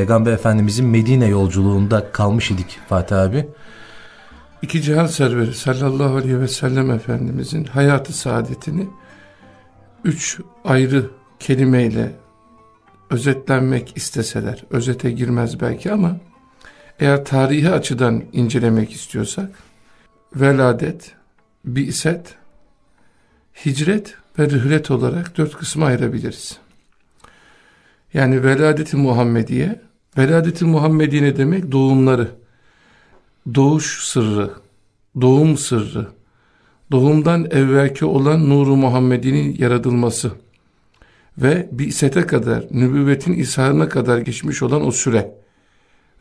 Peygamber Efendimizin Medine yolculuğunda kalmış idik Fatih abi. İki cihan serveri sallallahu aleyhi ve sellem Efendimizin hayatı saadetini üç ayrı kelimeyle özetlenmek isteseler, özete girmez belki ama eğer tarihi açıdan incelemek istiyorsak, veladet, bi'set, hicret ve rühlet olarak dört kısma ayırabiliriz. Yani veladeti Muhammediye, veladeti Muhammediye demek? Doğumları, doğuş sırrı, doğum sırrı, doğumdan evvelki olan nuru Muhammed'in yaratılması ve bi'sete kadar, nübüvvetin isharına kadar geçmiş olan o süre,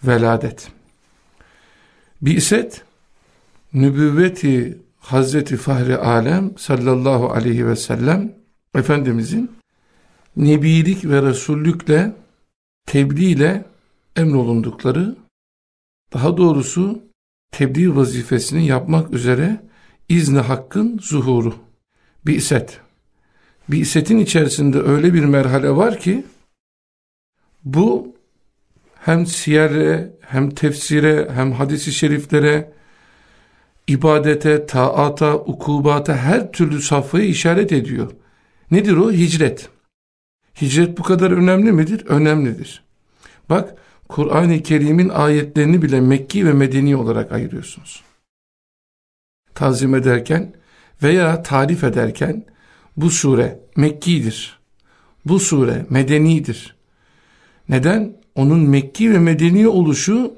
veladet. Bi'set, nübüvveti Hazreti Fahri Alem sallallahu aleyhi ve sellem Efendimizin nebilik ve resullükle tebliğ ile emrolundukları daha doğrusu tebliğ vazifesini yapmak üzere izni hakkın zuhuru. Bi'set. Bi'setin içerisinde öyle bir merhale var ki bu hem siyere hem tefsire hem hadisi şeriflere ibadete, taata, ukubata her türlü safhayı işaret ediyor. Nedir o? Hicret. Hicret bu kadar önemli midir? Önemlidir. Bak Kur'an-ı Kerim'in ayetlerini bile Mekki ve Medeni olarak ayırıyorsunuz. Tazim ederken veya tarif ederken bu sure Mekki'dir. Bu sure Medeni'dir. Neden? Onun Mekki ve Medeni oluşu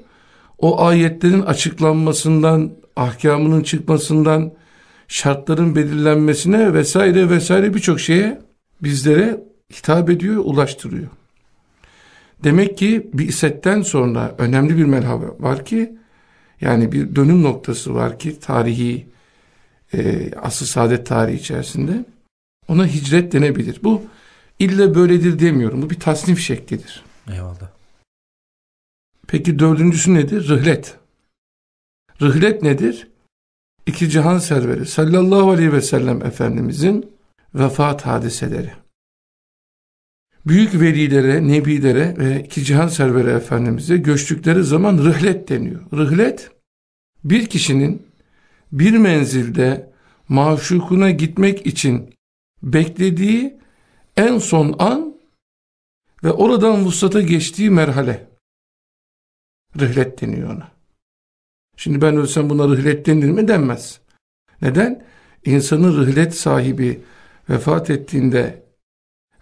o ayetlerin açıklanmasından, ahkamının çıkmasından, şartların belirlenmesine vesaire vesaire birçok şeye bizlere hitap ediyor, ulaştırıyor. Demek ki bir isetten sonra önemli bir merhaba var ki yani bir dönüm noktası var ki tarihi e, asıl saadet tarihi içerisinde ona hicret denebilir. Bu ille böyledir demiyorum. Bu bir tasnif şeklidir. Eyvallah. Peki dördüncüsü nedir? Rıhlet. Rıhlet nedir? İki cihan serveri sallallahu aleyhi ve sellem Efendimizin vefat hadiseleri. Büyük velilere, nebilere ve iki cihan serveri Efendimiz'e göçtükleri zaman rıhlet deniyor. Rıhlet bir kişinin bir menzilde maşukuna gitmek için beklediği en son an ve oradan vuslata geçtiği merhale. Rıhlet deniyor ona. Şimdi ben ölsem buna rıhlet denir mi denmez. Neden? İnsanın rıhlet sahibi vefat ettiğinde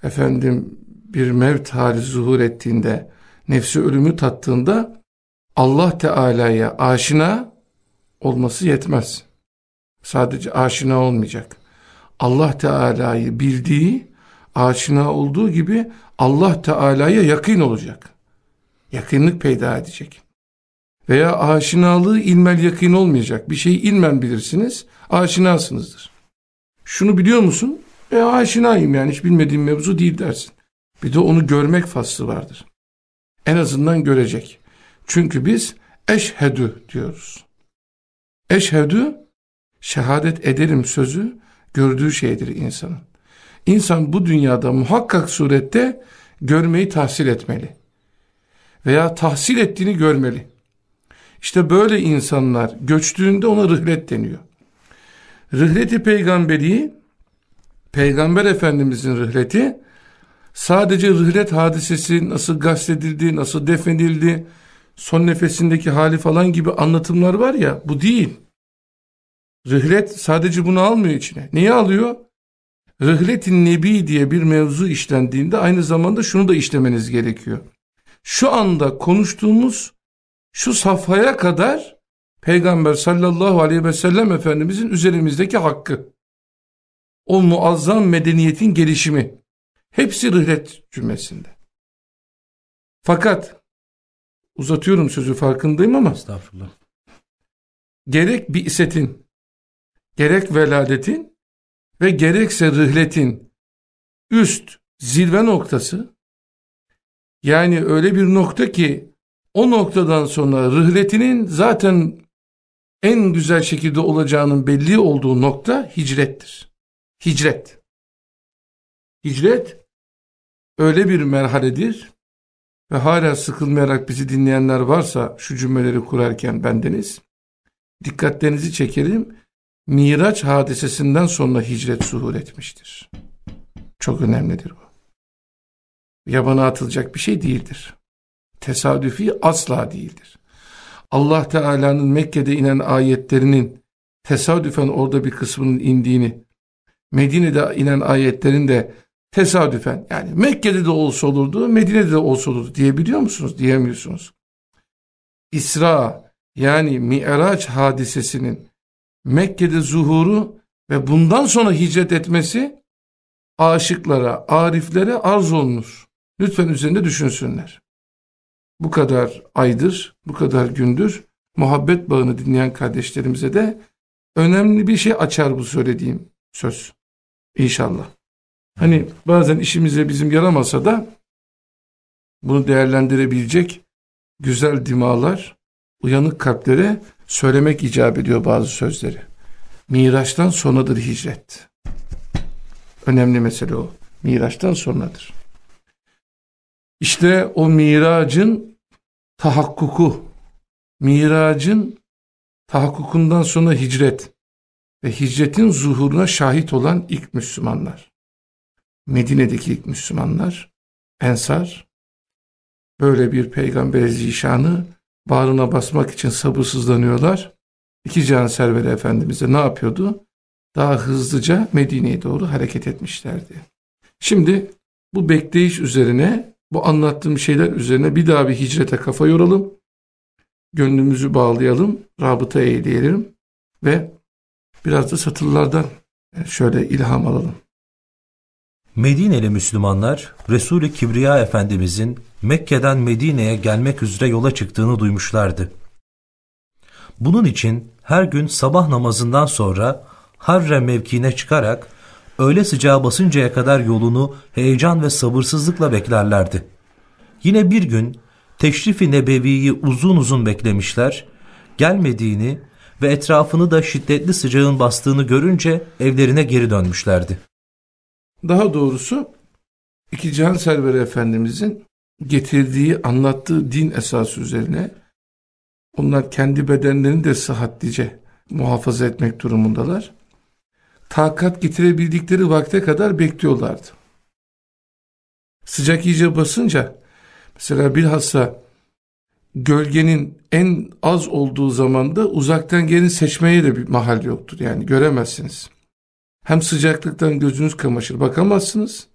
efendim bir mevt hali zuhur ettiğinde nefsi ölümü tattığında Allah Teala'ya aşina olması yetmez. Sadece aşina olmayacak. Allah Teala'yı bildiği, aşina olduğu gibi Allah Teala'ya yakın olacak. Yakınlık peyda edecek. Veya aşinalığı ilmel yakın olmayacak. Bir şeyi ilmen bilirsiniz, aşinasınızdır. Şunu biliyor musun? E aşinayım yani hiç bilmediğim mevzu değil dersin. Bir de onu görmek faslı vardır. En azından görecek. Çünkü biz eşhedü diyoruz. Eşhedü şehadet ederim sözü gördüğü şeydir insanın. İnsan bu dünyada muhakkak surette görmeyi tahsil etmeli. Veya tahsil ettiğini görmeli. İşte böyle insanlar göçtüğünde ona rıhlet deniyor. Rıhleti peygamberi, peygamber efendimizin rıhleti, sadece rıhlet hadisesi nasıl gasledildi, nasıl defnedildi, son nefesindeki hali falan gibi anlatımlar var ya, bu değil. Rıhlet sadece bunu almıyor içine. Neyi alıyor? Rıhletin Nebi diye bir mevzu işlendiğinde aynı zamanda şunu da işlemeniz gerekiyor. Şu anda konuştuğumuz şu safhaya kadar Peygamber sallallahu aleyhi ve sellem Efendimizin üzerimizdeki hakkı. O muazzam medeniyetin gelişimi. Hepsi rıhlet cümlesinde. Fakat uzatıyorum sözü farkındayım ama Estağfurullah. gerek bir isetin gerek veladetin ve gerekse rıhletin üst zirve noktası yani öyle bir nokta ki o noktadan sonra rıhletinin zaten en güzel şekilde olacağının belli olduğu nokta hicrettir. Hicret. Hicret öyle bir merhaledir ve hala sıkılmayarak bizi dinleyenler varsa şu cümleleri kurarken bendeniz dikkatlerinizi çekelim. Miraç hadisesinden sonra hicret zuhur etmiştir. Çok önemlidir bu. Yabana atılacak bir şey değildir. Tesadüfi asla değildir. Allah Teala'nın Mekke'de inen ayetlerinin tesadüfen orada bir kısmının indiğini, Medine'de inen ayetlerin de tesadüfen yani Mekke'de de olsa olurdu, Medine'de de olsa olurdu diyebiliyor musunuz? Diyemiyorsunuz. İsra yani Mi'raç hadisesinin Mekke'de zuhuru ve bundan sonra hicret etmesi aşıklara, ariflere arz olunur. Lütfen üzerinde düşünsünler. Bu kadar aydır, bu kadar gündür muhabbet bağını dinleyen kardeşlerimize de önemli bir şey açar bu söylediğim söz. İnşallah. Hani bazen işimize bizim yaramasa da bunu değerlendirebilecek güzel dimalar, uyanık kalplere söylemek icap ediyor bazı sözleri. Miraçtan sonradır hicret. Önemli mesele o. Miraçtan sonradır. İşte o miracın tahakkuku, miracın tahakkukundan sonra hicret ve hicretin zuhuruna şahit olan ilk Müslümanlar. Medine'deki Müslümanlar, Ensar, böyle bir peygamber zişanı bağrına basmak için sabırsızlanıyorlar. İki can serveri efendimiz de ne yapıyordu? Daha hızlıca Medine'ye doğru hareket etmişlerdi. Şimdi bu bekleyiş üzerine, bu anlattığım şeyler üzerine bir daha bir hicrete kafa yoralım. Gönlümüzü bağlayalım, rabıta eyleyelim ve biraz da satırlardan şöyle ilham alalım. Medineli Müslümanlar Resul-i Kibriya Efendimizin Mekke'den Medine'ye gelmek üzere yola çıktığını duymuşlardı. Bunun için her gün sabah namazından sonra Harre mevkiine çıkarak öğle sıcağı basıncaya kadar yolunu heyecan ve sabırsızlıkla beklerlerdi. Yine bir gün Teşrif-i Nebevi'yi uzun uzun beklemişler, gelmediğini ve etrafını da şiddetli sıcağın bastığını görünce evlerine geri dönmüşlerdi. Daha doğrusu iki can serveri efendimizin getirdiği, anlattığı din esası üzerine onlar kendi bedenlerini de sıhhatlice muhafaza etmek durumundalar. Takat getirebildikleri vakte kadar bekliyorlardı. Sıcak iyice basınca mesela bilhassa gölgenin en az olduğu zamanda uzaktan gelin seçmeye de bir mahal yoktur. Yani göremezsiniz. Hem sıcaklıktan gözünüz kamaşır bakamazsınız.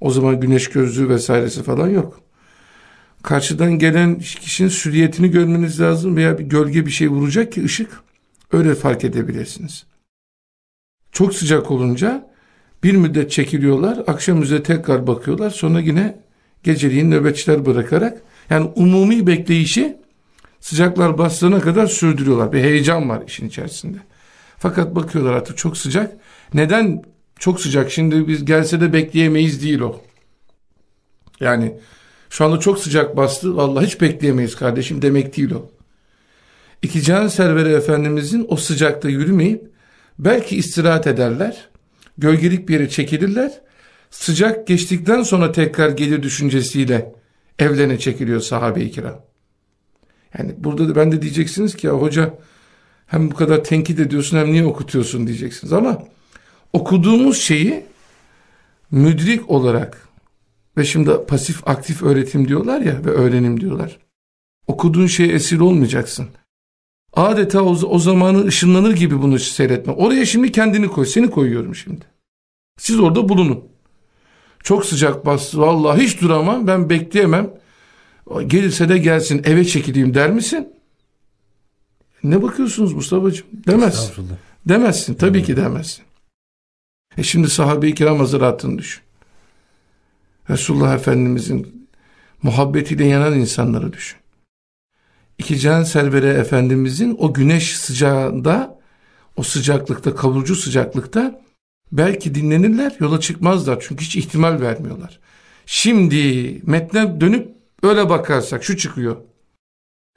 O zaman güneş gözlüğü vesairesi falan yok. Karşıdan gelen kişinin süriyetini görmeniz lazım veya bir gölge bir şey vuracak ki ışık öyle fark edebilirsiniz. Çok sıcak olunca bir müddet çekiliyorlar, akşam üzere tekrar bakıyorlar, sonra yine geceliğin nöbetçiler bırakarak yani umumi bekleyişi sıcaklar bastığına kadar sürdürüyorlar. Bir heyecan var işin içerisinde. Fakat bakıyorlar artık çok sıcak. Neden çok sıcak? Şimdi biz gelse de bekleyemeyiz değil o. Yani şu anda çok sıcak bastı. Vallahi hiç bekleyemeyiz kardeşim demek değil o. İki can serveri efendimizin o sıcakta yürümeyip belki istirahat ederler. Gölgelik bir yere çekilirler. Sıcak geçtikten sonra tekrar gelir düşüncesiyle evlerine çekiliyor sahabe-i kiram. Yani burada da ben de diyeceksiniz ki ya hoca hem bu kadar tenkit ediyorsun hem niye okutuyorsun diyeceksiniz ama okuduğumuz şeyi müdrik olarak ve şimdi pasif aktif öğretim diyorlar ya ve öğrenim diyorlar. Okuduğun şeye esir olmayacaksın. Adeta o, o zamanın ışınlanır gibi bunu seyretme. Oraya şimdi kendini koy. Seni koyuyorum şimdi. Siz orada bulunun. Çok sıcak bastı. Vallahi hiç duramam. Ben bekleyemem. Gelirse de gelsin. Eve çekileyim der misin? Ne bakıyorsunuz Mustafa'cığım? Demez. Demezsin. Tabii ki demezsin. E şimdi sahabe-i kiram hazıratını düşün. Resulullah Efendimizin muhabbetiyle yanan insanları düşün. İki can servere Efendimizin o güneş sıcağında, o sıcaklıkta, kavurucu sıcaklıkta belki dinlenirler, yola çıkmazlar. Çünkü hiç ihtimal vermiyorlar. Şimdi metne dönüp öyle bakarsak şu çıkıyor.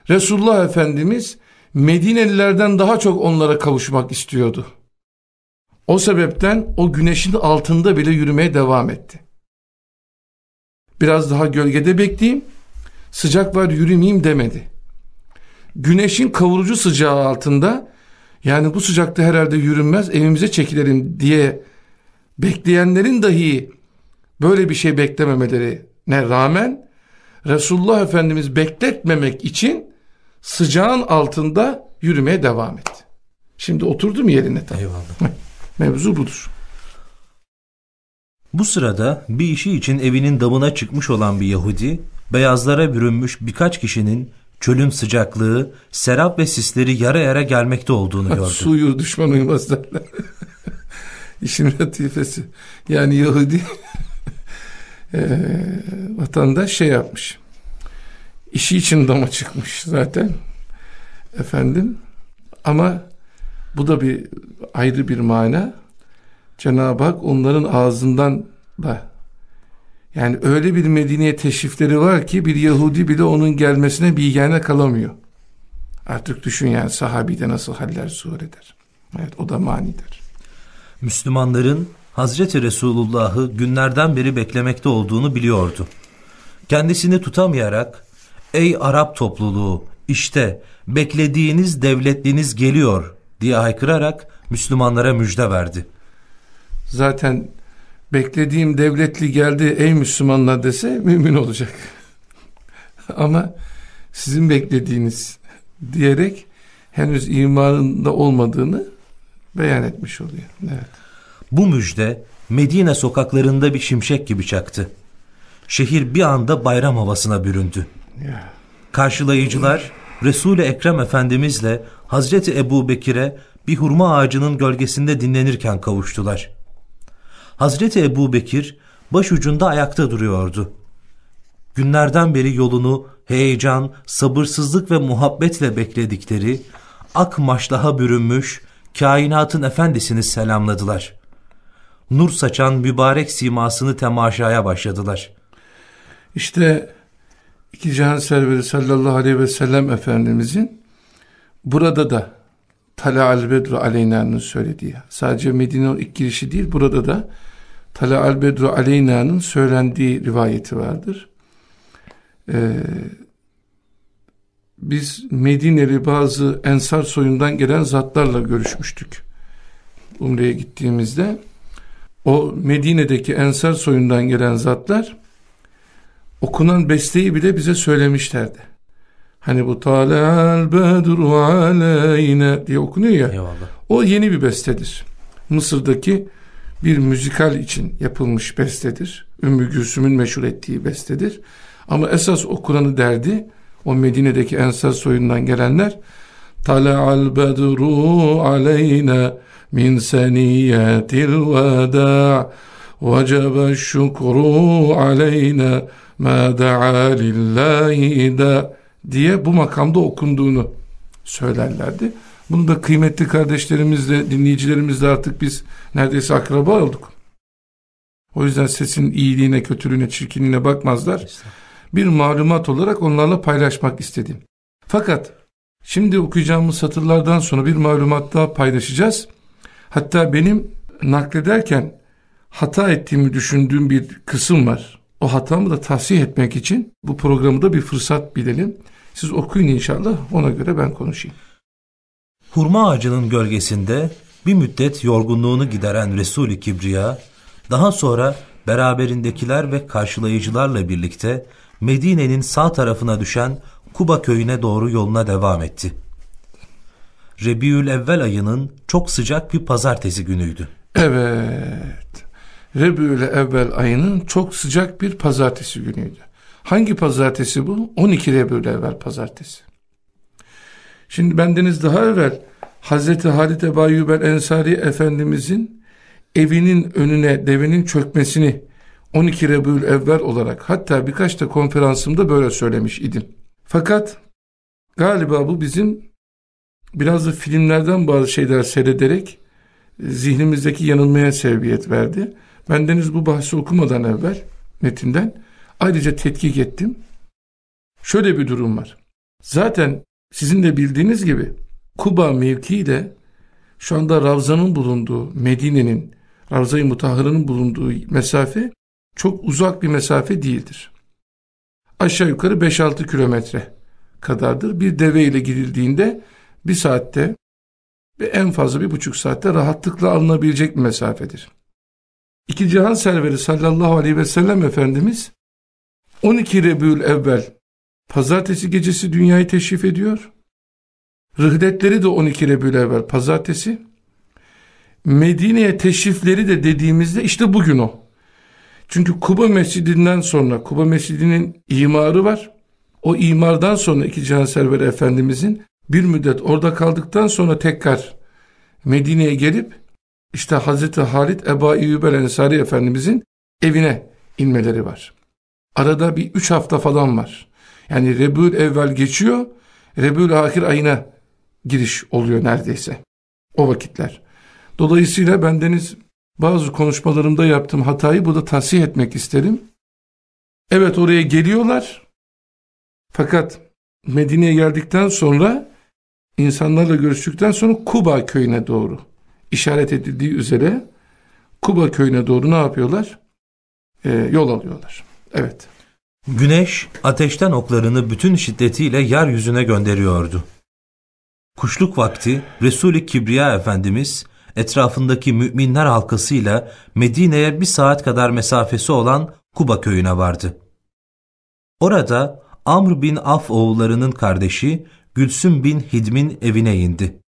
Resulullah Efendimiz Medinelilerden daha çok onlara kavuşmak istiyordu. O sebepten o güneşin altında bile yürümeye devam etti. Biraz daha gölgede bekleyeyim. sıcak var yürümeyeyim demedi. Güneşin kavurucu sıcağı altında yani bu sıcakta herhalde yürünmez evimize çekilelim diye bekleyenlerin dahi böyle bir şey beklememelerine rağmen Resulullah Efendimiz bekletmemek için sıcağın altında yürümeye devam etti. Şimdi oturdu mu yerine tam? Eyvallah. Mevzu budur. Bu sırada bir işi için evinin damına çıkmış olan bir Yahudi, beyazlara bürünmüş birkaç kişinin çölün sıcaklığı, serap ve sisleri yara yara gelmekte olduğunu gördü. Su uyur düşman uyumaz derler. İşin latifesi. Yani Yahudi e, vatandaş şey yapmış. İşi için dama çıkmış zaten. Efendim ama bu da bir ayrı bir mana. Cenab-ı Hak onların ağzından da yani öyle bir Medine'ye teşrifleri var ki bir Yahudi bile onun gelmesine bilgene kalamıyor. Artık düşün yani sahabide nasıl haller zuhur eder. Evet o da manidir. Müslümanların Hazreti Resulullah'ı günlerden beri beklemekte olduğunu biliyordu. Kendisini tutamayarak ''Ey Arap topluluğu işte beklediğiniz devletliniz geliyor'' diye haykırarak Müslümanlara müjde verdi. Zaten beklediğim devletli geldi ey Müslümanlar dese mümin olacak. Ama sizin beklediğiniz diyerek henüz imanında olmadığını beyan etmiş oluyor. Evet. Bu müjde Medine sokaklarında bir şimşek gibi çaktı. Şehir bir anda bayram havasına büründü. Karşılayıcılar Resul-i Ekrem Efendimizle Hazreti Ebu Bekir'e bir hurma ağacının gölgesinde dinlenirken kavuştular. Hazreti Ebu Bekir başucunda ayakta duruyordu. Günlerden beri yolunu heyecan, sabırsızlık ve muhabbetle bekledikleri ak maşlaha bürünmüş kainatın efendisini selamladılar. Nur saçan mübarek simasını temaşaya başladılar. İşte iki cihan serveri sallallahu aleyhi ve sellem Efendimizin burada da Tala al Bedru Aleyna'nın söylediği sadece Medine ilk girişi değil burada da Tala al Bedru Aleyna'nın söylendiği rivayeti vardır. Ee, biz Medineli bazı ensar soyundan gelen zatlarla görüşmüştük. Umre'ye gittiğimizde o Medine'deki ensar soyundan gelen zatlar okunan besteyi bile bize söylemişlerdi. Hani bu talal bedru aleyne diye okunuyor ya. Eyvallah. O yeni bir bestedir. Mısır'daki bir müzikal için yapılmış bestedir. Ümmü Gülsüm'ün meşhur ettiği bestedir. Ama esas okuranı derdi o Medine'deki Ensar soyundan gelenler Tala'al bedru aleyna min seniyetil veda vecebe şükru aleyna lillahi da diye bu makamda okunduğunu söylerlerdi. Bunu da kıymetli kardeşlerimizle, dinleyicilerimizle artık biz neredeyse akraba olduk. O yüzden sesin iyiliğine, kötülüğüne, çirkinliğine bakmazlar. Bir malumat olarak onlarla paylaşmak istedim. Fakat şimdi okuyacağımız satırlardan sonra bir malumat daha paylaşacağız. Hatta benim naklederken hata ettiğimi düşündüğüm bir kısım var. O hatamı da tahsih etmek için bu programı da bir fırsat bilelim. Siz okuyun inşallah ona göre ben konuşayım. Hurma ağacının gölgesinde bir müddet yorgunluğunu gideren Resul-i Kibriya, daha sonra beraberindekiler ve karşılayıcılarla birlikte Medine'nin sağ tarafına düşen Kuba köyüne doğru yoluna devam etti. Rebiül Evvel ayının çok sıcak bir pazartesi günüydü. Evet. Rebiül Evvel ayının çok sıcak bir pazartesi günüydü. Hangi pazartesi bu? 12 Rebiül Evvel pazartesi. Şimdi bendeniz daha evvel Hazreti Halid Ebu Eyyub Ensari Efendimizin evinin önüne devenin çökmesini 12 Rebül evvel olarak hatta birkaç da konferansımda böyle söylemiş idim. Fakat galiba bu bizim biraz da filmlerden bazı şeyler seyrederek zihnimizdeki yanılmaya sebebiyet verdi. Bendeniz bu bahsi okumadan evvel metinden ayrıca tetkik ettim. Şöyle bir durum var. Zaten sizin de bildiğiniz gibi Kuba mevkii de şu anda Ravza'nın bulunduğu Medine'nin Ravza-i Mutahhara'nın bulunduğu mesafe çok uzak bir mesafe değildir. aşağı yukarı 5-6 kilometre kadardır. Bir deve ile gidildiğinde bir saatte ve en fazla bir buçuk saatte rahatlıkla alınabilecek bir mesafedir. İki cihan serveri sallallahu aleyhi ve sellem Efendimiz 12 Rebül evvel pazartesi gecesi dünyayı teşrif ediyor. Rıhdetleri de 12 Rebül evvel pazartesi. Medine'ye teşrifleri de dediğimizde işte bugün o. Çünkü Kuba Mescidinden sonra Kuba Mescidi'nin imarı var. O imardan sonra iki Cihan Server Efendimizin bir müddet orada kaldıktan sonra tekrar Medine'ye gelip işte Hazreti Halit Eba İyyubel Ensari Efendimizin evine inmeleri var. Arada bir üç hafta falan var. Yani Rebül evvel geçiyor, Rebül ahir ayına giriş oluyor neredeyse. O vakitler. Dolayısıyla bendeniz bazı konuşmalarımda yaptığım hatayı burada tasih etmek isterim. Evet oraya geliyorlar. Fakat Medine'ye geldikten sonra insanlarla görüştükten sonra Kuba köyüne doğru işaret edildiği üzere Kuba köyüne doğru ne yapıyorlar? Ee, yol alıyorlar. Evet. Güneş ateşten oklarını bütün şiddetiyle yeryüzüne gönderiyordu. Kuşluk vakti Resul-i Kibriya Efendimiz etrafındaki müminler halkasıyla Medine'ye bir saat kadar mesafesi olan Kuba köyüne vardı. Orada Amr bin Af oğullarının kardeşi Gülsüm bin Hidm'in evine indi.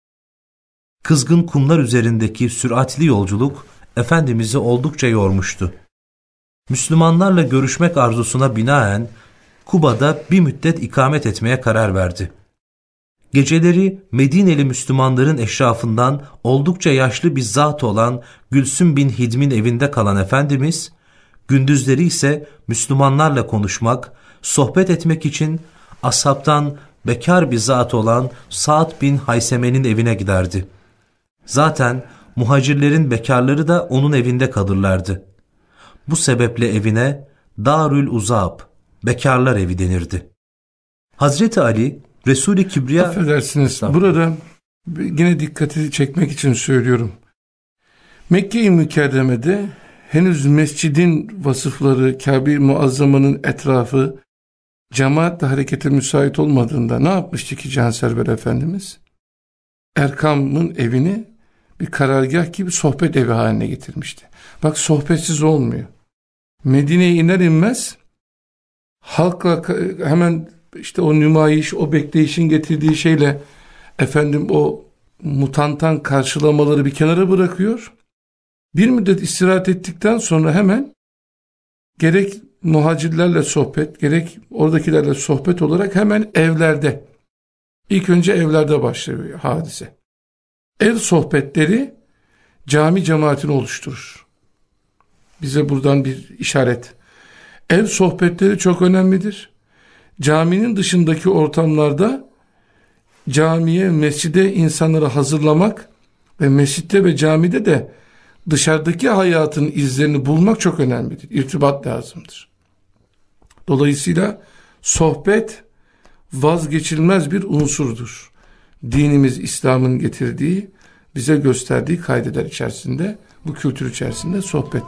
Kızgın kumlar üzerindeki süratli yolculuk Efendimiz'i oldukça yormuştu. Müslümanlarla görüşmek arzusuna binaen Kuba'da bir müddet ikamet etmeye karar verdi. Geceleri Medineli Müslümanların eşrafından oldukça yaşlı bir zat olan Gülsüm bin Hidm'in evinde kalan Efendimiz, gündüzleri ise Müslümanlarla konuşmak, sohbet etmek için ashabtan bekar bir zat olan Sa'd bin Hayseme'nin evine giderdi. Zaten muhacirlerin bekarları da onun evinde kalırlardı. Bu sebeple evine Darül Uzab, bekarlar evi denirdi. Hazreti Ali, Resul-i Kibriya... Affedersiniz, burada yine dikkati çekmek için söylüyorum. Mekke-i Mükerreme'de henüz mescidin vasıfları, Kabe-i Muazzama'nın etrafı, cemaatle harekete müsait olmadığında ne yapmıştı ki Canserver Efendimiz? Erkam'ın evini bir karargah gibi sohbet evi haline getirmişti. Bak sohbetsiz olmuyor. Medine'ye iner inmez halkla hemen işte o nümayiş, o bekleyişin getirdiği şeyle efendim o mutantan karşılamaları bir kenara bırakıyor. Bir müddet istirahat ettikten sonra hemen gerek muhacirlerle sohbet, gerek oradakilerle sohbet olarak hemen evlerde, ilk önce evlerde başlıyor hadise. Ev sohbetleri cami cemaatini oluşturur. Bize buradan bir işaret. Ev sohbetleri çok önemlidir. Caminin dışındaki ortamlarda camiye, mescide insanları hazırlamak ve mescitte ve camide de dışarıdaki hayatın izlerini bulmak çok önemlidir. İrtibat lazımdır. Dolayısıyla sohbet vazgeçilmez bir unsurdur. Dinimiz İslam'ın getirdiği, bize gösterdiği kaydeler içerisinde, bu kültür içerisinde sohbet.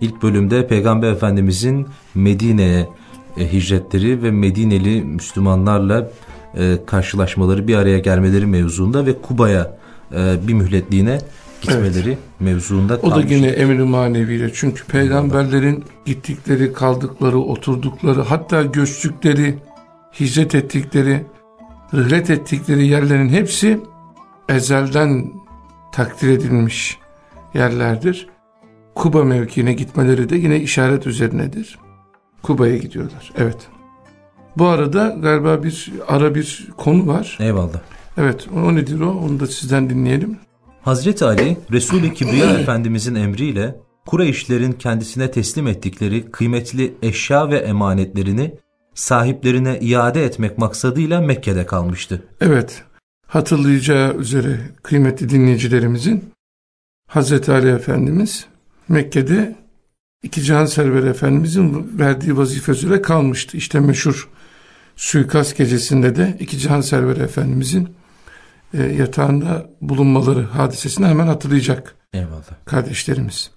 İlk bölümde Peygamber Efendimizin Medine'ye hicretleri ve Medineli Müslümanlarla e, karşılaşmaları, bir araya gelmeleri mevzuunda ve Kuba'ya e, bir mühletliğine gitmeleri evet. mevzuunda kalmış. O da yine emri maneviyle. Çünkü peygamberlerin gittikleri, kaldıkları, oturdukları, hatta göçtükleri, hicret ettikleri, rihlet ettikleri yerlerin hepsi ezelden takdir edilmiş yerlerdir. Kuba mevkiine gitmeleri de yine işaret üzerinedir. Kuba'ya gidiyorlar. Evet. Bu arada galiba bir ara bir konu var. Eyvallah. Evet o nedir o? Onu da sizden dinleyelim. Hazreti Ali Resul-i Kibriya Efendimizin emriyle Kureyşlerin kendisine teslim ettikleri kıymetli eşya ve emanetlerini sahiplerine iade etmek maksadıyla Mekke'de kalmıştı. Evet, hatırlayacağı üzere kıymetli dinleyicilerimizin Hazreti Ali Efendimiz Mekke'de iki Cihan Server Efendimizin verdiği vazife üzere kalmıştı. İşte meşhur suikast gecesinde de iki Cihan Server Efendimizin e, yatağında bulunmaları hadisesini hemen hatırlayacak Eyvallah. kardeşlerimiz.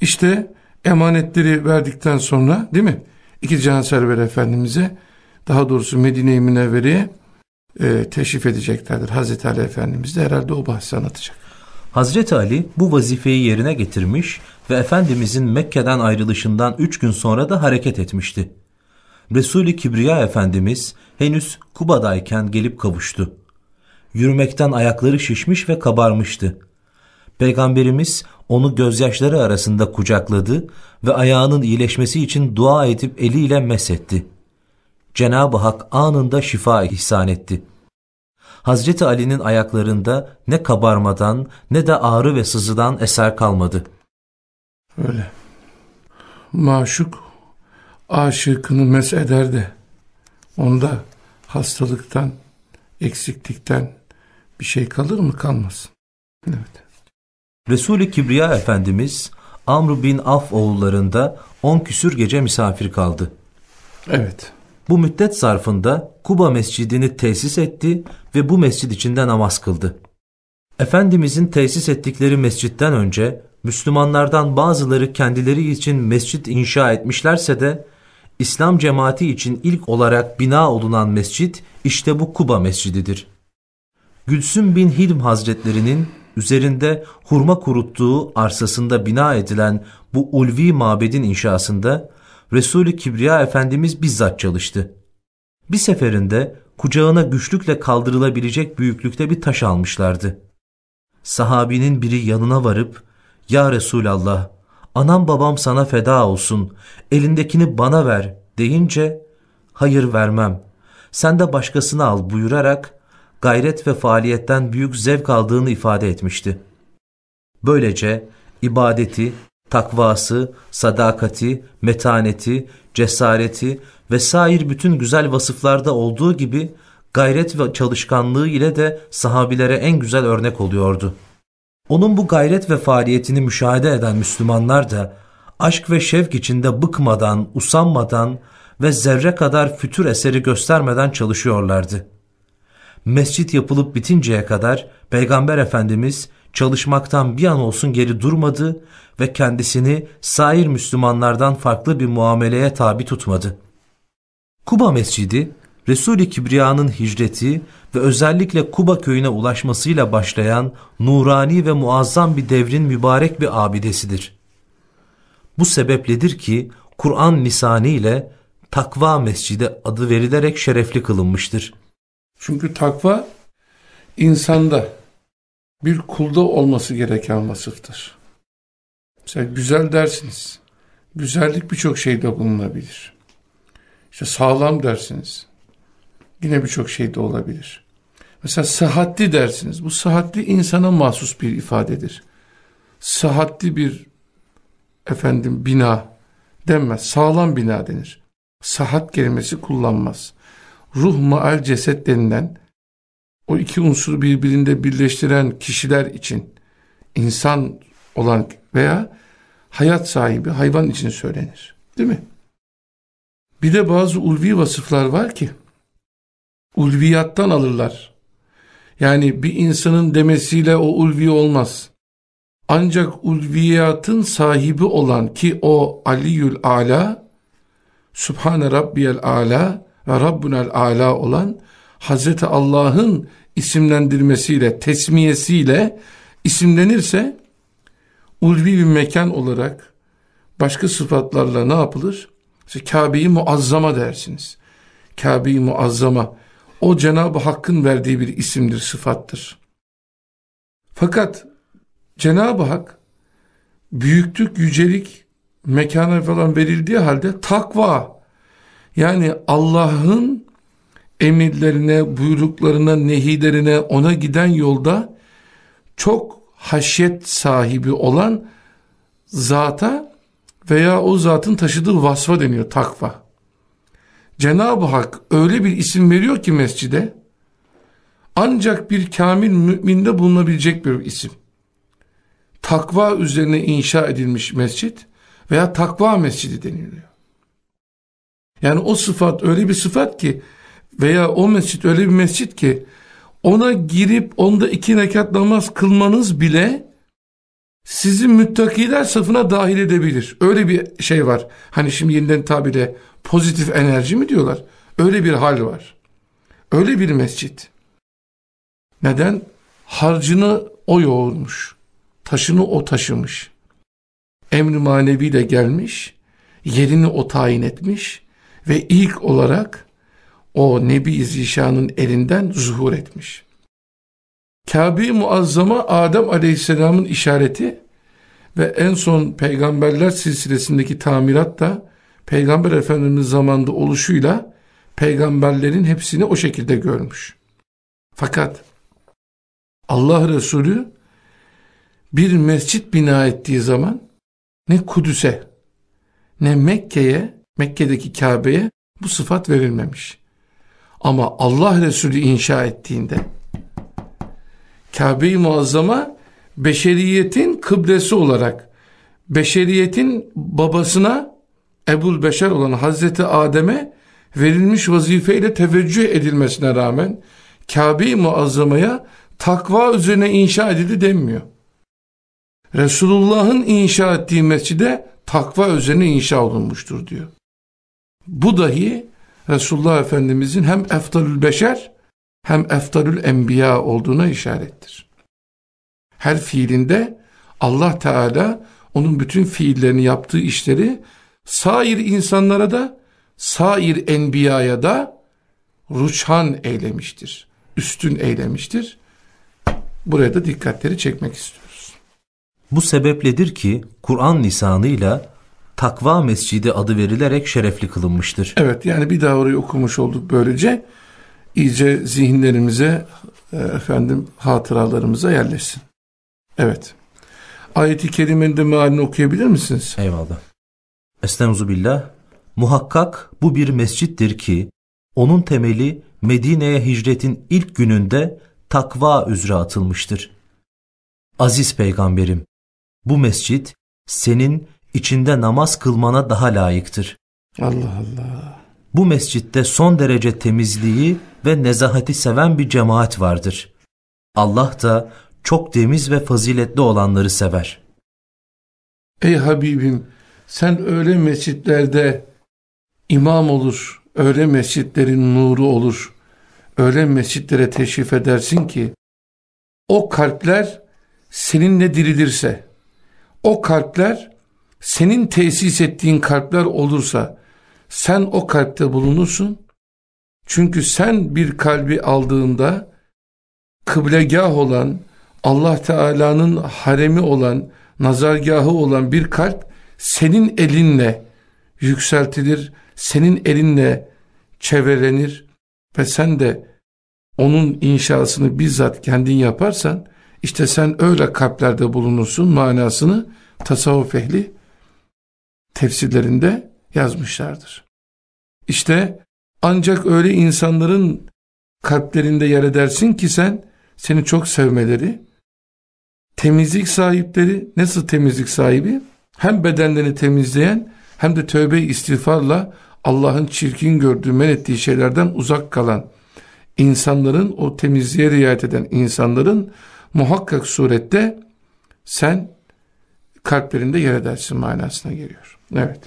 İşte emanetleri verdikten sonra değil mi? İki Cihan Server Efendimiz'e daha doğrusu Medine-i Münevvere'ye e, teşrif edeceklerdir. Hazreti Ali Efendimiz de herhalde o bahsi anlatacak. Hazreti Ali bu vazifeyi yerine getirmiş ve Efendimizin Mekke'den ayrılışından üç gün sonra da hareket etmişti. Resul-i Kibriya Efendimiz henüz Kuba'dayken gelip kavuştu. Yürümekten ayakları şişmiş ve kabarmıştı. Peygamberimiz onu gözyaşları arasında kucakladı ve ayağının iyileşmesi için dua edip eliyle mesetti. Cenab-ı Hak anında şifa ihsan etti. Hazreti Ali'nin ayaklarında ne kabarmadan ne de ağrı ve sızıdan eser kalmadı. Öyle. Maşuk aşıkını meseder de onda hastalıktan, eksiklikten bir şey kalır mı kalmaz. Evet. Resul-i Kibriya Efendimiz Amr bin Af oğullarında on küsür gece misafir kaldı. Evet. Bu müddet zarfında Kuba mescidini tesis etti ve bu mescid içinde namaz kıldı. Efendimizin tesis ettikleri mescitten önce Müslümanlardan bazıları kendileri için mescit inşa etmişlerse de İslam cemaati için ilk olarak bina olunan mescit işte bu Kuba mescididir. Gülsüm bin Hilm Hazretlerinin üzerinde hurma kuruttuğu arsasında bina edilen bu ulvi mabedin inşasında Resulü Kibriya Efendimiz bizzat çalıştı. Bir seferinde kucağına güçlükle kaldırılabilecek büyüklükte bir taş almışlardı. Sahabinin biri yanına varıp, ''Ya Resulallah, anam babam sana feda olsun, elindekini bana ver.'' deyince, ''Hayır vermem, sen de başkasını al.'' buyurarak gayret ve faaliyetten büyük zevk aldığını ifade etmişti. Böylece ibadeti, takvası, sadakati, metaneti, cesareti ve sair bütün güzel vasıflarda olduğu gibi gayret ve çalışkanlığı ile de sahabilere en güzel örnek oluyordu. Onun bu gayret ve faaliyetini müşahede eden Müslümanlar da aşk ve şevk içinde bıkmadan, usanmadan ve zerre kadar fütür eseri göstermeden çalışıyorlardı. Mescit yapılıp bitinceye kadar Peygamber Efendimiz çalışmaktan bir an olsun geri durmadı ve kendisini sair Müslümanlardan farklı bir muameleye tabi tutmadı. Kuba Mescidi, Resul-i Kibriya'nın hicreti ve özellikle Kuba köyüne ulaşmasıyla başlayan nurani ve muazzam bir devrin mübarek bir abidesidir. Bu sebepledir ki Kur'an lisanı ile Takva Mescidi adı verilerek şerefli kılınmıştır. Çünkü takva insanda bir kulda olması gereken vasıftır. Mesela güzel dersiniz. Güzellik birçok şeyde bulunabilir. İşte sağlam dersiniz. Yine birçok şeyde olabilir. Mesela sıhhatli dersiniz. Bu sıhhatli insana mahsus bir ifadedir. Sıhhatli bir efendim bina denmez. Sağlam bina denir. Sahat kelimesi kullanmaz. Ruh maal ceset denilen o iki unsuru birbirinde birleştiren kişiler için insan olan veya hayat sahibi hayvan için söylenir. Değil mi? Bir de bazı ulvi vasıflar var ki ulviyattan alırlar. Yani bir insanın demesiyle o ulvi olmaz. Ancak ulviyatın sahibi olan ki o Aliyül Ala, Subhane Rabbiyel Ala ve Rabbunel Ala olan Hazreti Allah'ın isimlendirmesiyle, tesmiyesiyle isimlenirse ulvi bir mekan olarak başka sıfatlarla ne yapılır? İşte Kabe'yi muazzama dersiniz. Kabe'yi muazzama. O Cenab-ı Hakk'ın verdiği bir isimdir, sıfattır. Fakat Cenab-ı Hak büyüklük, yücelik mekana falan verildiği halde takva yani Allah'ın emirlerine, buyruklarına, nehilerine, ona giden yolda çok haşyet sahibi olan zata veya o zatın taşıdığı vasfa deniyor takva. Cenab-ı Hak öyle bir isim veriyor ki mescide ancak bir kamil müminde bulunabilecek bir isim. Takva üzerine inşa edilmiş mescit veya takva mescidi deniliyor. Yani o sıfat öyle bir sıfat ki veya o mescit öyle bir mescit ki ona girip onda iki rekat namaz kılmanız bile sizi müttakiler safına dahil edebilir. Öyle bir şey var. Hani şimdi yeniden tabire pozitif enerji mi diyorlar? Öyle bir hal var. Öyle bir mescit. Neden? Harcını o yoğurmuş. Taşını o taşımış. Emri maneviyle gelmiş. Yerini o tayin etmiş. Ve ilk olarak o Nebi Zişan'ın elinden zuhur etmiş. Kabe-i Muazzama Adem Aleyhisselam'ın işareti ve en son peygamberler silsilesindeki tamirat da Peygamber Efendimiz zamanında oluşuyla peygamberlerin hepsini o şekilde görmüş. Fakat Allah Resulü bir mescit bina ettiği zaman ne Kudüs'e ne Mekke'ye, Mekke'deki Kabe'ye bu sıfat verilmemiş. Ama Allah Resulü inşa ettiğinde Kabe-i Muazzama beşeriyetin kıblesi olarak beşeriyetin babasına Ebul Beşer olan Hazreti Adem'e verilmiş vazifeyle teveccüh edilmesine rağmen Kabe-i Muazzama'ya takva üzerine inşa edildi denmiyor. Resulullah'ın inşa ettiği mescide takva üzerine inşa olunmuştur diyor. Bu dahi Resulullah Efendimizin hem eftalül beşer hem eftalül enbiya olduğuna işarettir. Her fiilinde Allah Teala onun bütün fiillerini yaptığı işleri sair insanlara da sair enbiyaya da ruçhan eylemiştir. Üstün eylemiştir. Buraya da dikkatleri çekmek istiyoruz. Bu sebepledir ki Kur'an lisanıyla Takva Mescidi adı verilerek şerefli kılınmıştır. Evet yani bir daha orayı okumuş olduk böylece. iyice zihinlerimize e, efendim hatıralarımıza yerleşsin. Evet. Ayeti kerimenin de mealini okuyabilir misiniz? Eyvallah. Estağfirullah. Muhakkak bu bir mescittir ki onun temeli Medine'ye hicretin ilk gününde takva üzere atılmıştır. Aziz peygamberim, bu mescit senin içinde namaz kılmana daha layıktır. Allah Allah. Bu mescitte son derece temizliği ve nezahati seven bir cemaat vardır. Allah da çok temiz ve faziletli olanları sever. Ey Habibim sen öyle mescitlerde imam olur, öyle mescitlerin nuru olur, öyle mescitlere teşrif edersin ki o kalpler seninle dirilirse, o kalpler senin tesis ettiğin kalpler olursa sen o kalpte bulunursun. Çünkü sen bir kalbi aldığında kıblegah olan Allah Teala'nın haremi olan nazargahı olan bir kalp senin elinle yükseltilir, senin elinle çevrelenir ve sen de onun inşasını bizzat kendin yaparsan işte sen öyle kalplerde bulunursun manasını tasavvuf ehli tefsirlerinde yazmışlardır. İşte ancak öyle insanların kalplerinde yer edersin ki sen seni çok sevmeleri, temizlik sahipleri nasıl temizlik sahibi? Hem bedenlerini temizleyen hem de tövbe istiğfarla Allah'ın çirkin gördüğü men ettiği şeylerden uzak kalan insanların o temizliğe riayet eden insanların muhakkak surette sen kalplerinde yer edersin manasına geliyor. Evet.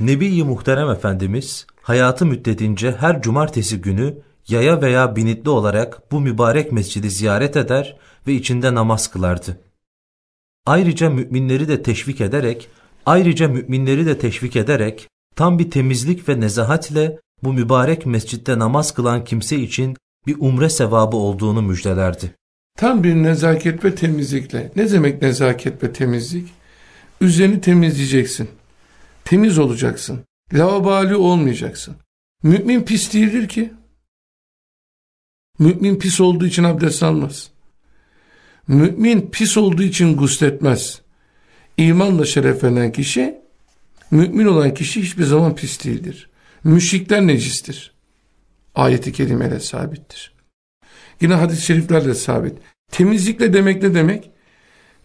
Nebi-i Muhterem Efendimiz hayatı müddetince her cumartesi günü yaya veya binitli olarak bu mübarek mescidi ziyaret eder ve içinde namaz kılardı. Ayrıca müminleri de teşvik ederek, ayrıca müminleri de teşvik ederek tam bir temizlik ve nezahatle bu mübarek mescitte namaz kılan kimse için bir umre sevabı olduğunu müjdelerdi. Tam bir nezaket ve temizlikle. Ne demek nezaket ve temizlik? Üzerini temizleyeceksin. Temiz olacaksın. Lavabali olmayacaksın. Mümin pis değildir ki. Mümin pis olduğu için abdest almaz. Mümin pis olduğu için gusletmez. İmanla şereflenen kişi, mümin olan kişi hiçbir zaman pis değildir. Müşrikler necistir. Ayeti kerimeyle sabittir. Yine hadis-i şeriflerle sabit. Temizlikle demek ne demek?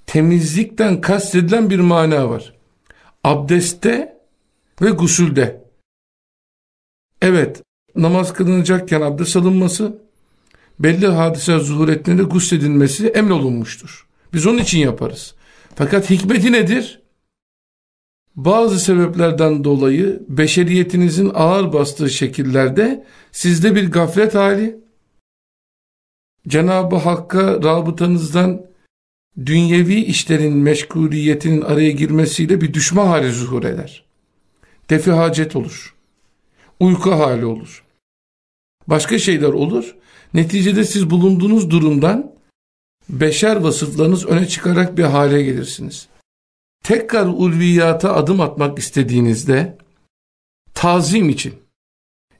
Temizlikten kastedilen bir mana var. Abdestte ve gusülde. Evet, namaz kılınacakken abdest alınması, belli hadise zuhur ettiğinde gusledilmesi emrolunmuştur. Biz onun için yaparız. Fakat hikmeti nedir? Bazı sebeplerden dolayı beşeriyetinizin ağır bastığı şekillerde sizde bir gaflet hali, Cenab-ı Hakk'a rabıtanızdan dünyevi işlerin meşguliyetinin araya girmesiyle bir düşman hali zuhur eder. Defi hacet olur. Uyku hali olur. Başka şeyler olur. Neticede siz bulunduğunuz durumdan beşer vasıflarınız öne çıkarak bir hale gelirsiniz. Tekrar ulviyata adım atmak istediğinizde tazim için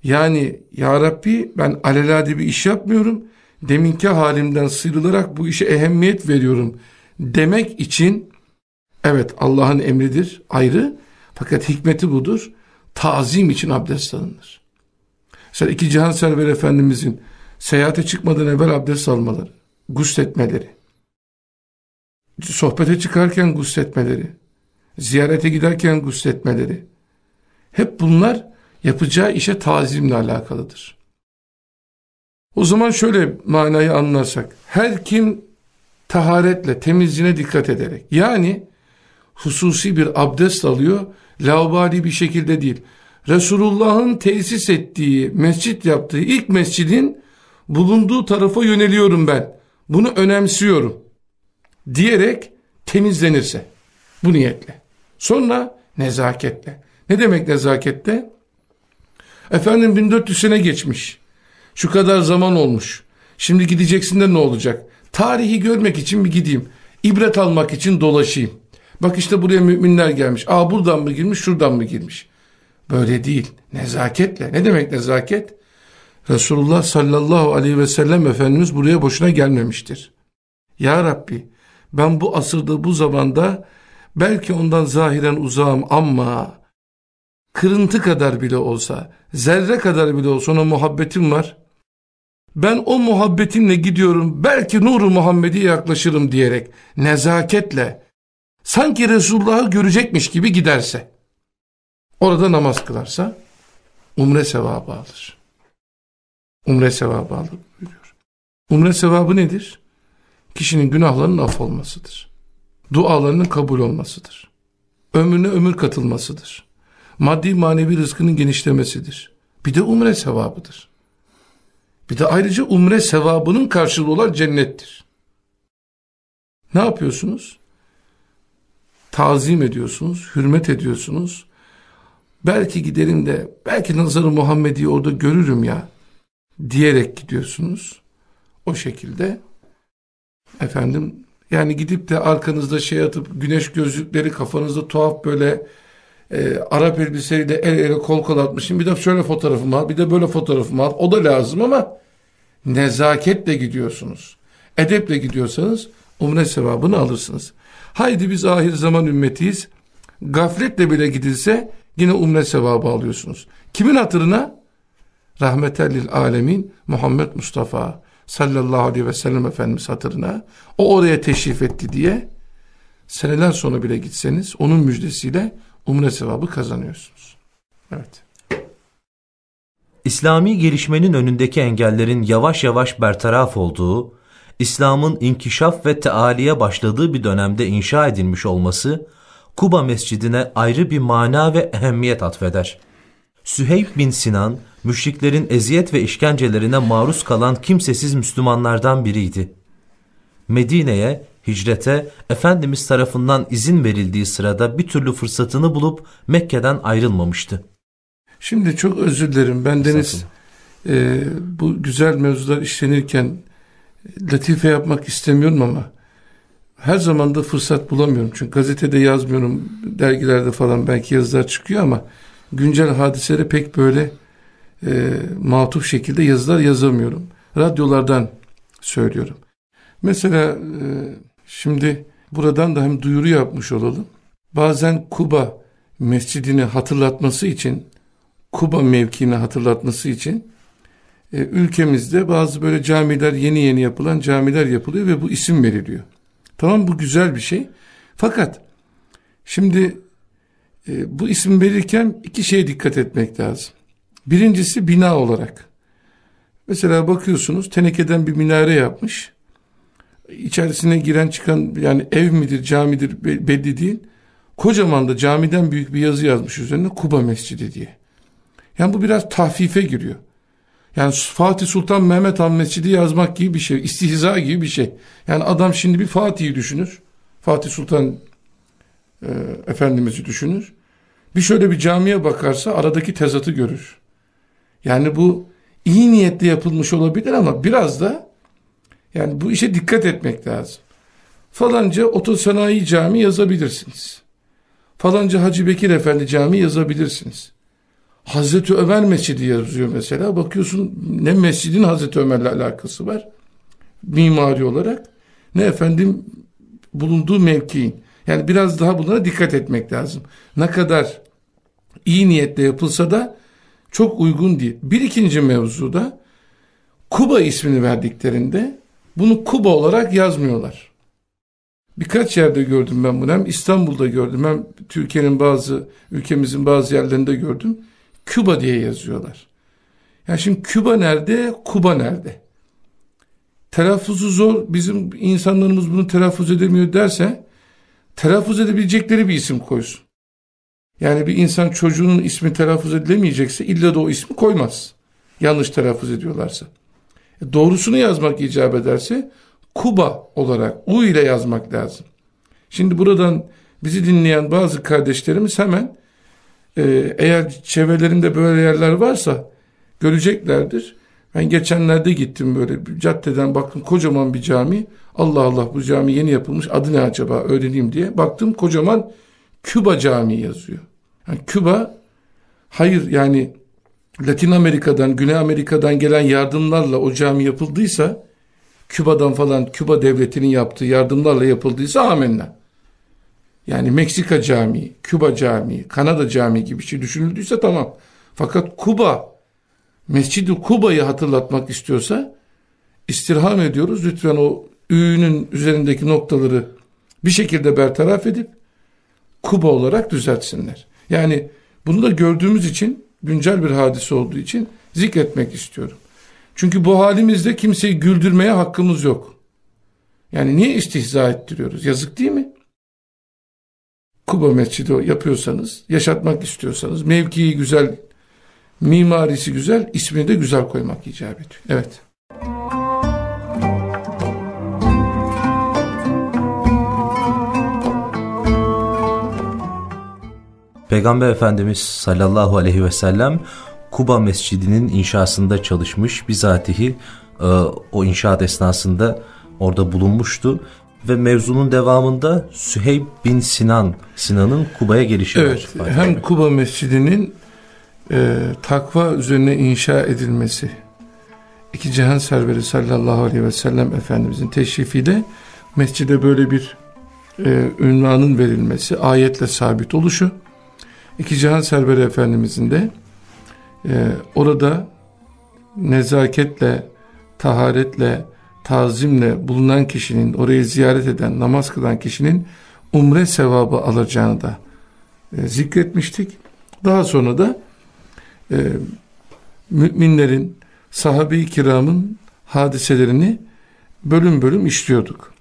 yani Ya Rabbi ben alelade bir iş yapmıyorum deminki halimden sıyrılarak bu işe ehemmiyet veriyorum demek için evet Allah'ın emridir ayrı fakat hikmeti budur tazim için abdest alınır. Mesela iki Cihan Server Efendimizin seyahate çıkmadan evvel abdest almaları, gusletmeleri, sohbete çıkarken gusletmeleri, ziyarete giderken gusletmeleri, hep bunlar yapacağı işe tazimle alakalıdır. O zaman şöyle manayı anlarsak, her kim taharetle, temizliğine dikkat ederek, yani hususi bir abdest alıyor, laubali bir şekilde değil, Resulullah'ın tesis ettiği, mescit yaptığı ilk mescidin bulunduğu tarafa yöneliyorum ben. Bunu önemsiyorum. Diyerek temizlenirse. Bu niyetle. Sonra nezaketle. Ne demek nezaketle? Efendim 1400 sene geçmiş. Şu kadar zaman olmuş. Şimdi gideceksin de ne olacak? Tarihi görmek için bir gideyim. İbret almak için dolaşayım. Bak işte buraya müminler gelmiş. Aa buradan mı girmiş, şuradan mı girmiş? Böyle değil. Nezaketle. Ne demek nezaket? Resulullah sallallahu aleyhi ve sellem Efendimiz buraya boşuna gelmemiştir. Ya Rabbi ben bu asırda bu zamanda belki ondan zahiren uzağım ama kırıntı kadar bile olsa zerre kadar bile olsa ona muhabbetim var. Ben o muhabbetimle gidiyorum belki nuru Muhammed'e yaklaşırım diyerek nezaketle sanki Resulullah'ı görecekmiş gibi giderse orada namaz kılarsa umre sevabı alır. Umre sevabı alır buyuruyor. Umre sevabı nedir? Kişinin günahlarının affolmasıdır. Dualarının kabul olmasıdır. Ömrüne ömür katılmasıdır. Maddi manevi rızkının genişlemesidir. Bir de umre sevabıdır. Bir de ayrıca umre sevabının karşılığı olan cennettir. Ne yapıyorsunuz? Tazim ediyorsunuz, hürmet ediyorsunuz. Belki giderim de, belki nazarı Muhammed'i orada görürüm ya diyerek gidiyorsunuz. O şekilde efendim yani gidip de arkanızda şey atıp güneş gözlükleri kafanızda tuhaf böyle e, Arap elbiseyle el ele kol kol atmışım. Bir de şöyle fotoğrafımı al bir de böyle fotoğrafımı al. O da lazım ama nezaketle gidiyorsunuz. Edeple gidiyorsanız umre sevabını alırsınız. Haydi biz ahir zaman ümmetiyiz. Gafletle bile gidilse yine umre sevabı alıyorsunuz. Kimin hatırına? rahmetellil alemin Muhammed Mustafa sallallahu aleyhi ve sellem Efendimiz hatırına o oraya teşrif etti diye seneler sonra bile gitseniz onun müjdesiyle umre sevabı kazanıyorsunuz. Evet. İslami gelişmenin önündeki engellerin yavaş yavaş bertaraf olduğu, İslam'ın inkişaf ve tealiye başladığı bir dönemde inşa edilmiş olması, Kuba mescidine ayrı bir mana ve ehemmiyet atfeder. Süheyb bin Sinan, müşriklerin eziyet ve işkencelerine maruz kalan kimsesiz Müslümanlardan biriydi. Medine'ye, hicrete Efendimiz tarafından izin verildiği sırada bir türlü fırsatını bulup Mekke'den ayrılmamıştı. Şimdi çok özür dilerim. Ben Deniz e, bu güzel mevzular işlenirken latife yapmak istemiyorum ama her zaman da fırsat bulamıyorum. Çünkü gazetede yazmıyorum, dergilerde falan belki yazılar çıkıyor ama güncel hadiselere pek böyle e, matuf şekilde yazılar yazamıyorum. Radyolardan söylüyorum. Mesela e, şimdi buradan da hem duyuru yapmış olalım. Bazen Kuba mescidini hatırlatması için, Kuba mevkiini hatırlatması için e, ülkemizde bazı böyle camiler yeni yeni yapılan camiler yapılıyor ve bu isim veriliyor. Tamam bu güzel bir şey. Fakat şimdi e, bu isim verirken iki şeye dikkat etmek lazım. Birincisi bina olarak. Mesela bakıyorsunuz tenekeden bir minare yapmış. İçerisine giren çıkan yani ev midir camidir belli değil. Kocaman da camiden büyük bir yazı yazmış üzerine Kuba Mescidi diye. Yani bu biraz tahfife giriyor. Yani Fatih Sultan Mehmet Han Mescidi yazmak gibi bir şey. istihza gibi bir şey. Yani adam şimdi bir Fatih'i düşünür. Fatih Sultan e, Efendimiz'i düşünür. Bir şöyle bir camiye bakarsa aradaki tezatı görür. Yani bu iyi niyetle yapılmış olabilir ama biraz da yani bu işe dikkat etmek lazım. Falanca otosanayi cami yazabilirsiniz. Falanca Hacı Bekir Efendi cami yazabilirsiniz. Hazreti Ömer Mescidi yazıyor mesela. Bakıyorsun ne mescidin Hazreti Ömer'le alakası var. Mimari olarak. Ne efendim bulunduğu mevkiin. Yani biraz daha bunlara dikkat etmek lazım. Ne kadar iyi niyetle yapılsa da çok uygun değil. Bir ikinci mevzuda Kuba ismini verdiklerinde bunu Kuba olarak yazmıyorlar. Birkaç yerde gördüm ben bunu. Hem İstanbul'da gördüm hem Türkiye'nin bazı ülkemizin bazı yerlerinde gördüm. Küba diye yazıyorlar. Yani şimdi Küba nerede, Kuba nerede? Telaffuzu zor, bizim insanlarımız bunu telaffuz edemiyor derse, telaffuz edebilecekleri bir isim koysun. Yani bir insan çocuğunun ismi telaffuz edilemeyecekse illa da o ismi koymaz. Yanlış telaffuz ediyorlarsa. E doğrusunu yazmak icap ederse Kuba olarak U ile yazmak lazım. Şimdi buradan bizi dinleyen bazı kardeşlerimiz hemen e, eğer çevrelerinde böyle yerler varsa göreceklerdir. Ben geçenlerde gittim böyle bir caddeden baktım kocaman bir cami. Allah Allah bu cami yeni yapılmış adı ne acaba öğreneyim diye. Baktım kocaman Küba Camii yazıyor. Yani Küba hayır yani Latin Amerika'dan Güney Amerika'dan gelen yardımlarla o cami yapıldıysa Küba'dan falan Küba devletinin yaptığı yardımlarla yapıldıysa amenna. Yani Meksika Camii, Küba Camii, Kanada Camii gibi bir şey düşünüldüyse tamam. Fakat Kuba, Mescid-i Kuba'yı hatırlatmak istiyorsa istirham ediyoruz. Lütfen o Ü'nün üzerindeki noktaları bir şekilde bertaraf edip Kuba olarak düzeltsinler. Yani bunu da gördüğümüz için güncel bir hadise olduğu için zikretmek istiyorum. Çünkü bu halimizde kimseyi güldürmeye hakkımız yok. Yani niye istihza ettiriyoruz? Yazık değil mi? Kuba Mescidi yapıyorsanız, yaşatmak istiyorsanız, mevkii güzel, mimarisi güzel, ismini de güzel koymak icap ediyor. Evet. Peygamber Efendimiz sallallahu aleyhi ve sellem Kuba Mescidi'nin inşasında çalışmış. Bizatihi e, o inşaat esnasında orada bulunmuştu ve mevzunun devamında Süheyb bin Sinan, Sinan'ın Kuba'ya gelişi evet, var. Hem Kuba Mescidi'nin e, takva üzerine inşa edilmesi, iki cihan serveri sallallahu aleyhi ve sellem Efendimizin teşrifiyle mescide böyle bir e, ünvanın verilmesi, ayetle sabit oluşu, iki cihan serveri Efendimizin de e, orada nezaketle, taharetle, tazimle bulunan kişinin, orayı ziyaret eden, namaz kılan kişinin umre sevabı alacağını da e, zikretmiştik. Daha sonra da e, müminlerin, sahabe-i kiramın hadiselerini bölüm bölüm işliyorduk.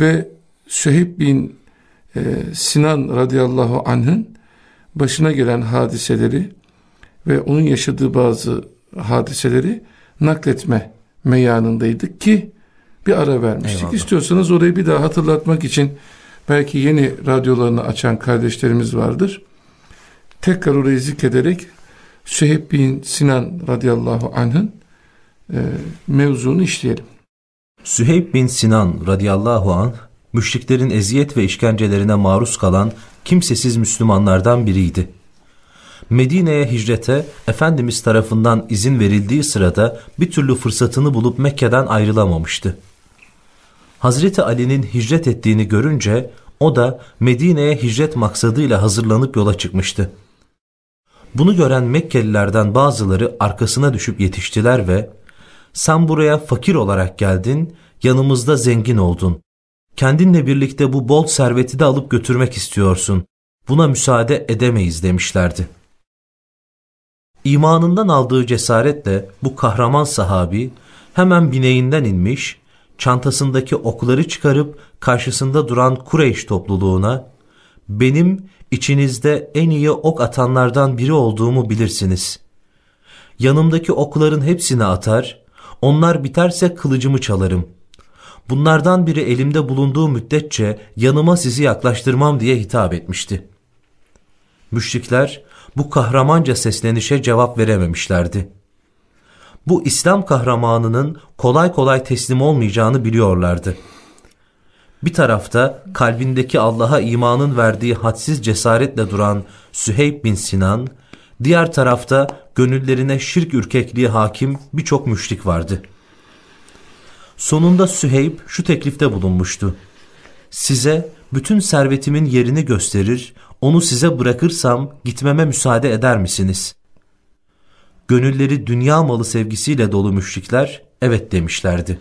Ve Süheyb bin e, Sinan radıyallahu anh'ın başına gelen hadiseleri ve onun yaşadığı bazı hadiseleri nakletme meyanındaydık ki bir ara vermiştik. Eyvallah. İstiyorsanız orayı bir daha hatırlatmak için belki yeni radyolarını açan kardeşlerimiz vardır. Tekrar orayı zikrederek Süheyb bin Sinan radıyallahu anh'ın e, mevzunu işleyelim. Süheyb bin Sinan radıyallahu anh müşriklerin eziyet ve işkencelerine maruz kalan kimsesiz Müslümanlardan biriydi. Medine'ye hicrete Efendimiz tarafından izin verildiği sırada bir türlü fırsatını bulup Mekke'den ayrılamamıştı. Hazreti Ali'nin hicret ettiğini görünce o da Medine'ye hicret maksadıyla hazırlanıp yola çıkmıştı. Bunu gören Mekkelilerden bazıları arkasına düşüp yetiştiler ve sen buraya fakir olarak geldin, yanımızda zengin oldun. Kendinle birlikte bu bol serveti de alıp götürmek istiyorsun. Buna müsaade edemeyiz demişlerdi. İmanından aldığı cesaretle bu kahraman sahabi hemen bineğinden inmiş, çantasındaki okları çıkarıp karşısında duran Kureyş topluluğuna benim içinizde en iyi ok atanlardan biri olduğumu bilirsiniz. Yanımdaki okların hepsini atar, onlar biterse kılıcımı çalarım. Bunlardan biri elimde bulunduğu müddetçe yanıma sizi yaklaştırmam diye hitap etmişti. Müşrikler bu kahramanca seslenişe cevap verememişlerdi. Bu İslam kahramanının kolay kolay teslim olmayacağını biliyorlardı. Bir tarafta kalbindeki Allah'a imanın verdiği hadsiz cesaretle duran Süheyb bin Sinan, diğer tarafta gönüllerine şirk ürkekliği hakim birçok müşrik vardı. Sonunda Süheyb şu teklifte bulunmuştu. Size bütün servetimin yerini gösterir, onu size bırakırsam gitmeme müsaade eder misiniz? Gönülleri dünya malı sevgisiyle dolu müşrikler evet demişlerdi.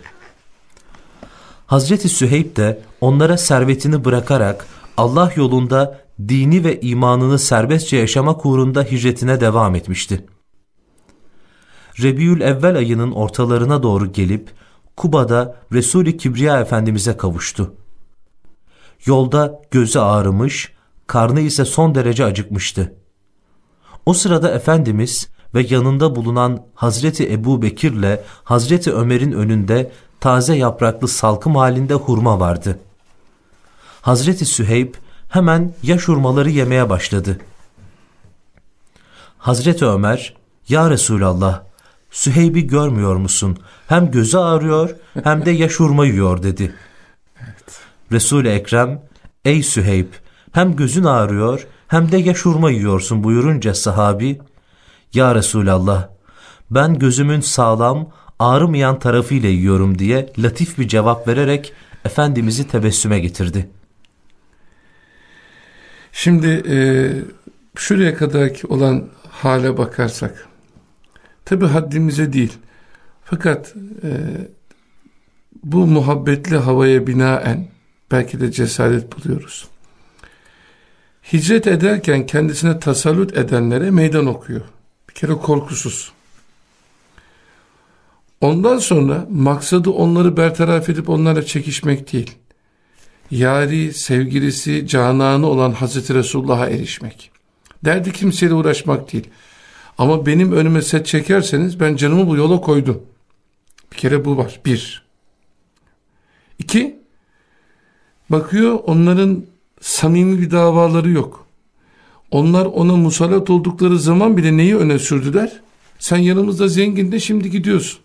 Hazreti Süheyb de onlara servetini bırakarak Allah yolunda dini ve imanını serbestçe yaşamak uğrunda hicretine devam etmişti. Rebiül evvel ayının ortalarına doğru gelip Kuba'da Resul-i Kibriya Efendimiz'e kavuştu. Yolda gözü ağrımış, karnı ise son derece acıkmıştı. O sırada Efendimiz ve yanında bulunan Hazreti Ebu Bekir'le Hazreti Ömer'in önünde taze yapraklı salkım halinde hurma vardı. Hazreti Süheyb hemen yaş hurmaları yemeye başladı. Hazreti Ömer, Ya Resulallah, Süheyb'i görmüyor musun? Hem gözü ağrıyor hem de yaş hurma yiyor dedi. Evet. Resul-i Ekrem, ey Süheyb, hem gözün ağrıyor hem de yaş hurma yiyorsun buyurunca sahabi, Ya Resulallah, ben gözümün sağlam, ağrımayan tarafıyla yiyorum diye latif bir cevap vererek Efendimiz'i tebessüme getirdi. Şimdi e, şuraya kadarki olan hale bakarsak, tabi haddimize değil, fakat e, bu muhabbetli havaya binaen belki de cesaret buluyoruz. Hicret ederken kendisine tasallut edenlere meydan okuyor. Kere korkusuz. Ondan sonra maksadı onları bertaraf edip onlarla çekişmek değil. Yari, sevgilisi, cananı olan Hazreti Resulullah'a erişmek. Derdi kimseyle uğraşmak değil. Ama benim önüme set çekerseniz ben canımı bu yola koydum. Bir kere bu var. Bir. İki, bakıyor onların samimi bir davaları yok. Onlar ona musallat oldukları zaman bile neyi öne sürdüler? Sen yanımızda zengin de şimdi gidiyorsun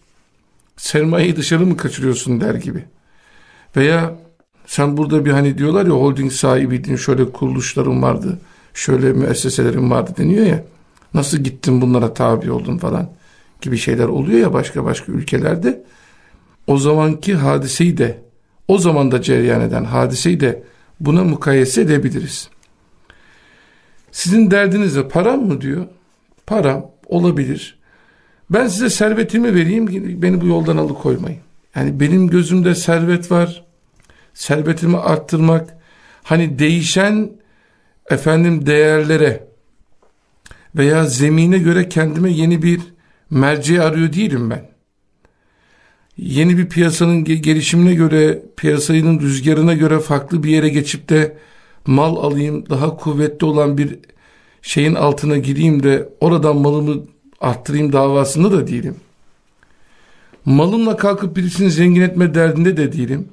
sermayeyi dışarı mı kaçırıyorsun der gibi. Veya sen burada bir hani diyorlar ya holding sahibiydin şöyle kuruluşların vardı şöyle müesseselerin vardı deniyor ya nasıl gittin bunlara tabi oldun falan gibi şeyler oluyor ya başka başka ülkelerde o zamanki hadiseyi de o zaman da cereyan eden hadiseyi de buna mukayese edebiliriz. Sizin derdiniz de param mı diyor? Param olabilir. Ben size servetimi vereyim, beni bu yoldan alıkoymayın. Yani benim gözümde servet var. Servetimi arttırmak, hani değişen efendim değerlere veya zemine göre kendime yeni bir merci arıyor değilim ben. Yeni bir piyasanın gelişimine göre, piyasanın rüzgarına göre farklı bir yere geçip de mal alayım, daha kuvvetli olan bir şeyin altına gireyim de oradan malımı arttırayım davasında da değilim. Malımla kalkıp birisini zengin etme derdinde de değilim.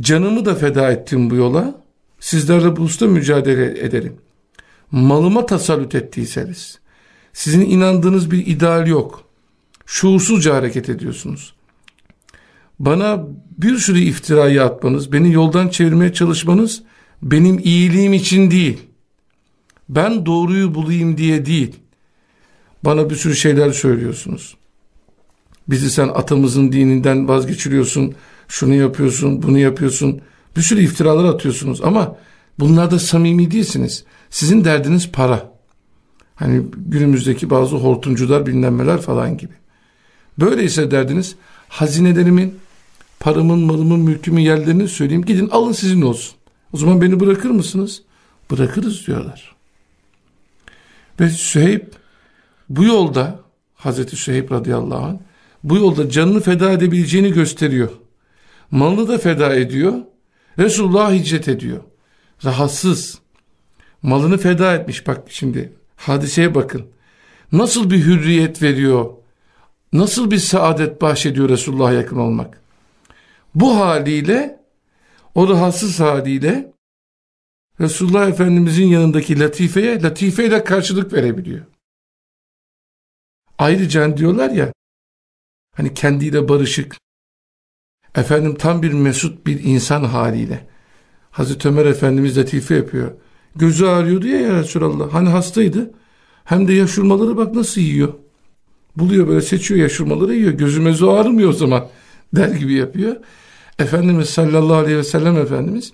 Canımı da feda ettim bu yola. Sizlerle bu usta mücadele ederim. Malıma tasallut ettiyseniz, sizin inandığınız bir ideal yok. Şuursuzca hareket ediyorsunuz. Bana bir sürü iftirayı atmanız, beni yoldan çevirmeye çalışmanız benim iyiliğim için değil. Ben doğruyu bulayım diye değil. Bana bir sürü şeyler söylüyorsunuz. Bizi sen atamızın dininden vazgeçiriyorsun, şunu yapıyorsun, bunu yapıyorsun. Bir sürü iftiralar atıyorsunuz ama bunlarda samimi değilsiniz. Sizin derdiniz para. Hani günümüzdeki bazı hortumcular bilinmeler falan gibi. Böyleyse derdiniz hazinelerimin, paramın, malımın, mülkümün yerlerini söyleyeyim. Gidin alın sizin olsun. O zaman beni bırakır mısınız? Bırakırız diyorlar. Ve Süheyb Bu yolda Hazreti Süheyb radıyallahu anh bu yolda canını feda edebileceğini gösteriyor. Malını da feda ediyor. Resulullah hicret ediyor. Rahatsız. Malını feda etmiş. Bak şimdi hadiseye bakın. Nasıl bir hürriyet veriyor. Nasıl bir saadet bahşediyor Resulullah'a yakın olmak. Bu haliyle o rahatsız haliyle Resulullah Efendimizin yanındaki latifeye latifeyle karşılık verebiliyor. Ayrıca diyorlar ya hani kendiyle barışık efendim tam bir mesut bir insan haliyle Hazreti Ömer Efendimiz latife yapıyor. Gözü ağrıyordu ya ya Resulallah. Hani hastaydı. Hem de yaşurmaları bak nasıl yiyor. Buluyor böyle seçiyor yaşurmaları yiyor. Gözü mezu ağrımıyor o zaman der gibi yapıyor. Efendimiz sallallahu aleyhi ve sellem Efendimiz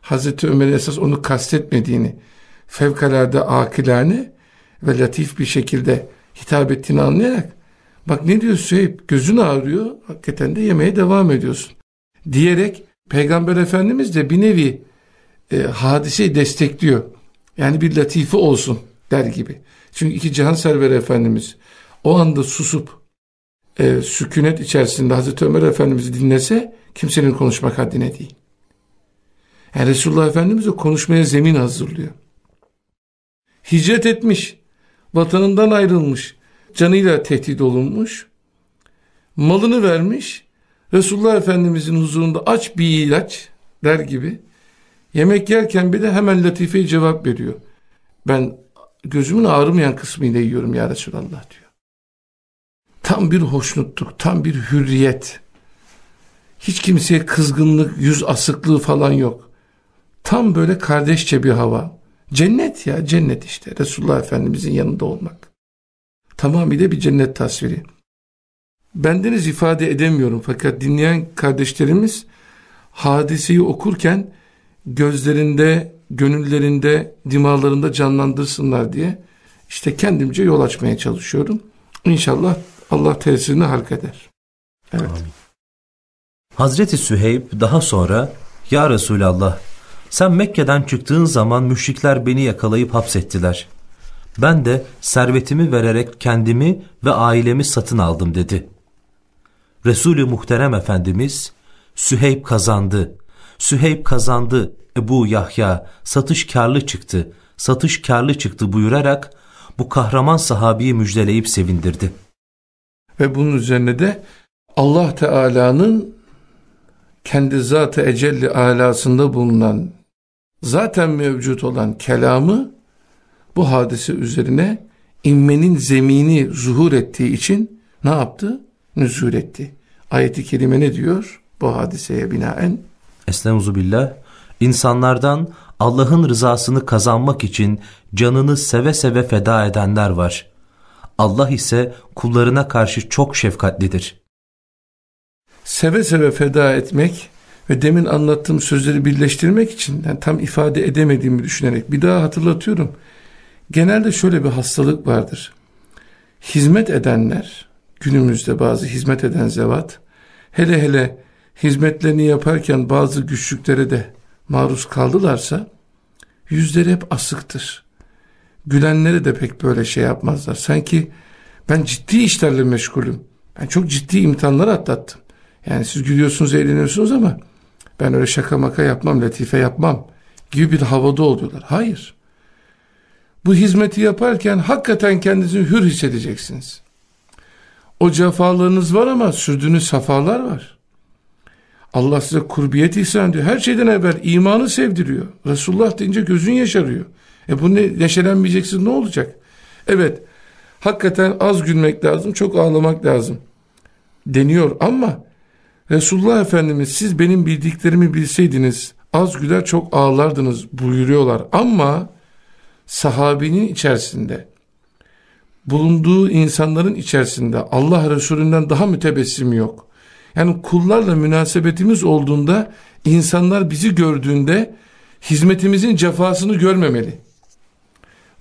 Hazreti Ömer'in esas onu kastetmediğini fevkalade akilane ve latif bir şekilde hitap ettiğini anlayarak bak ne diyor Süheyb gözün ağrıyor hakikaten de yemeye devam ediyorsun diyerek Peygamber Efendimiz de bir nevi e, hadiseyi destekliyor. Yani bir latife olsun der gibi. Çünkü iki cihan serveri Efendimiz o anda susup e, sükunet içerisinde Hazreti Ömer Efendimiz'i dinlese kimsenin konuşmak haddine değil. Yani Resulullah Efendimiz de konuşmaya zemin hazırlıyor. Hicret etmiş, vatanından ayrılmış, canıyla tehdit olunmuş, malını vermiş, Resulullah Efendimizin huzurunda aç bir ilaç der gibi, yemek yerken bir de hemen latifeyi cevap veriyor. Ben gözümün ağrımayan kısmıyla yiyorum ya Resulallah diyor. Tam bir hoşnutluk, tam bir hürriyet. Hiç kimseye kızgınlık, yüz asıklığı falan yok. Tam böyle kardeşçe bir hava. Cennet ya cennet işte Resulullah Efendimizin yanında olmak. Tamamıyla bir cennet tasviri. Bendeniz ifade edemiyorum fakat dinleyen kardeşlerimiz hadiseyi okurken gözlerinde, gönüllerinde, dimalarında canlandırsınlar diye işte kendimce yol açmaya çalışıyorum. İnşallah Allah tesirini halk eder. Evet. Amin. Hazreti Süheyb daha sonra Ya Resulallah sen Mekke'den çıktığın zaman müşrikler beni yakalayıp hapsettiler. Ben de servetimi vererek kendimi ve ailemi satın aldım dedi. Resulü Muhterem Efendimiz Süheyb kazandı. Süheyb kazandı. Ebu Yahya satış karlı çıktı. Satış karlı çıktı buyurarak bu kahraman sahabiyi müjdeleyip sevindirdi. Ve bunun üzerine de Allah Teala'nın kendi zatı ecelli alasında bulunan zaten mevcut olan kelamı bu hadise üzerine inmenin zemini zuhur ettiği için ne yaptı? Nüzul etti. Ayeti kerime ne diyor bu hadiseye binaen? Estaizu billah. İnsanlardan Allah'ın rızasını kazanmak için canını seve seve feda edenler var. Allah ise kullarına karşı çok şefkatlidir. Seve seve feda etmek ve demin anlattığım sözleri birleştirmek için yani tam ifade edemediğimi düşünerek bir daha hatırlatıyorum. Genelde şöyle bir hastalık vardır. Hizmet edenler, günümüzde bazı hizmet eden zevat, hele hele hizmetlerini yaparken bazı güçlüklere de maruz kaldılarsa, yüzleri hep asıktır. Gülenleri de pek böyle şey yapmazlar. Sanki ben ciddi işlerle meşgulüm. Ben çok ciddi imtihanlar atlattım. Yani siz gülüyorsunuz, eğleniyorsunuz ama ben öyle şaka maka yapmam, latife yapmam gibi bir havada oluyorlar. Hayır. Bu hizmeti yaparken hakikaten kendinizi hür hissedeceksiniz. O cefalarınız var ama sürdüğünüz safalar var. Allah size kurbiyet ihsan diyor. Her şeyden evvel imanı sevdiriyor. Resulullah deyince gözün yaşarıyor. E bu ne, neşelenmeyeceksin ne olacak? Evet hakikaten az gülmek lazım çok ağlamak lazım deniyor ama Resulullah Efendimiz siz benim bildiklerimi bilseydiniz az güler çok ağlardınız buyuruyorlar ama sahabinin içerisinde bulunduğu insanların içerisinde Allah Resulünden daha mütebessim yok. Yani kullarla münasebetimiz olduğunda insanlar bizi gördüğünde hizmetimizin cefasını görmemeli.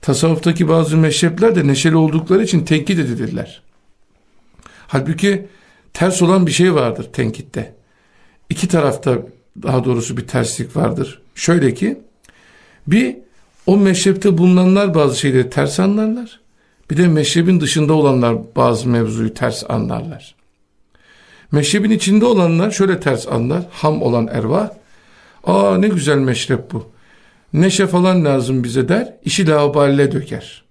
Tasavvuftaki bazı meşrepler de neşeli oldukları için tenkit edilirler. Halbuki ters olan bir şey vardır tenkitte. İki tarafta daha doğrusu bir terslik vardır. Şöyle ki bir o meşrepte bulunanlar bazı şeyleri ters anlarlar. Bir de meşrebin dışında olanlar bazı mevzuyu ters anlarlar. Meşrebin içinde olanlar şöyle ters anlar. Ham olan erva. Aa ne güzel meşrep bu. Neşe falan lazım bize der. işi lauballe döker.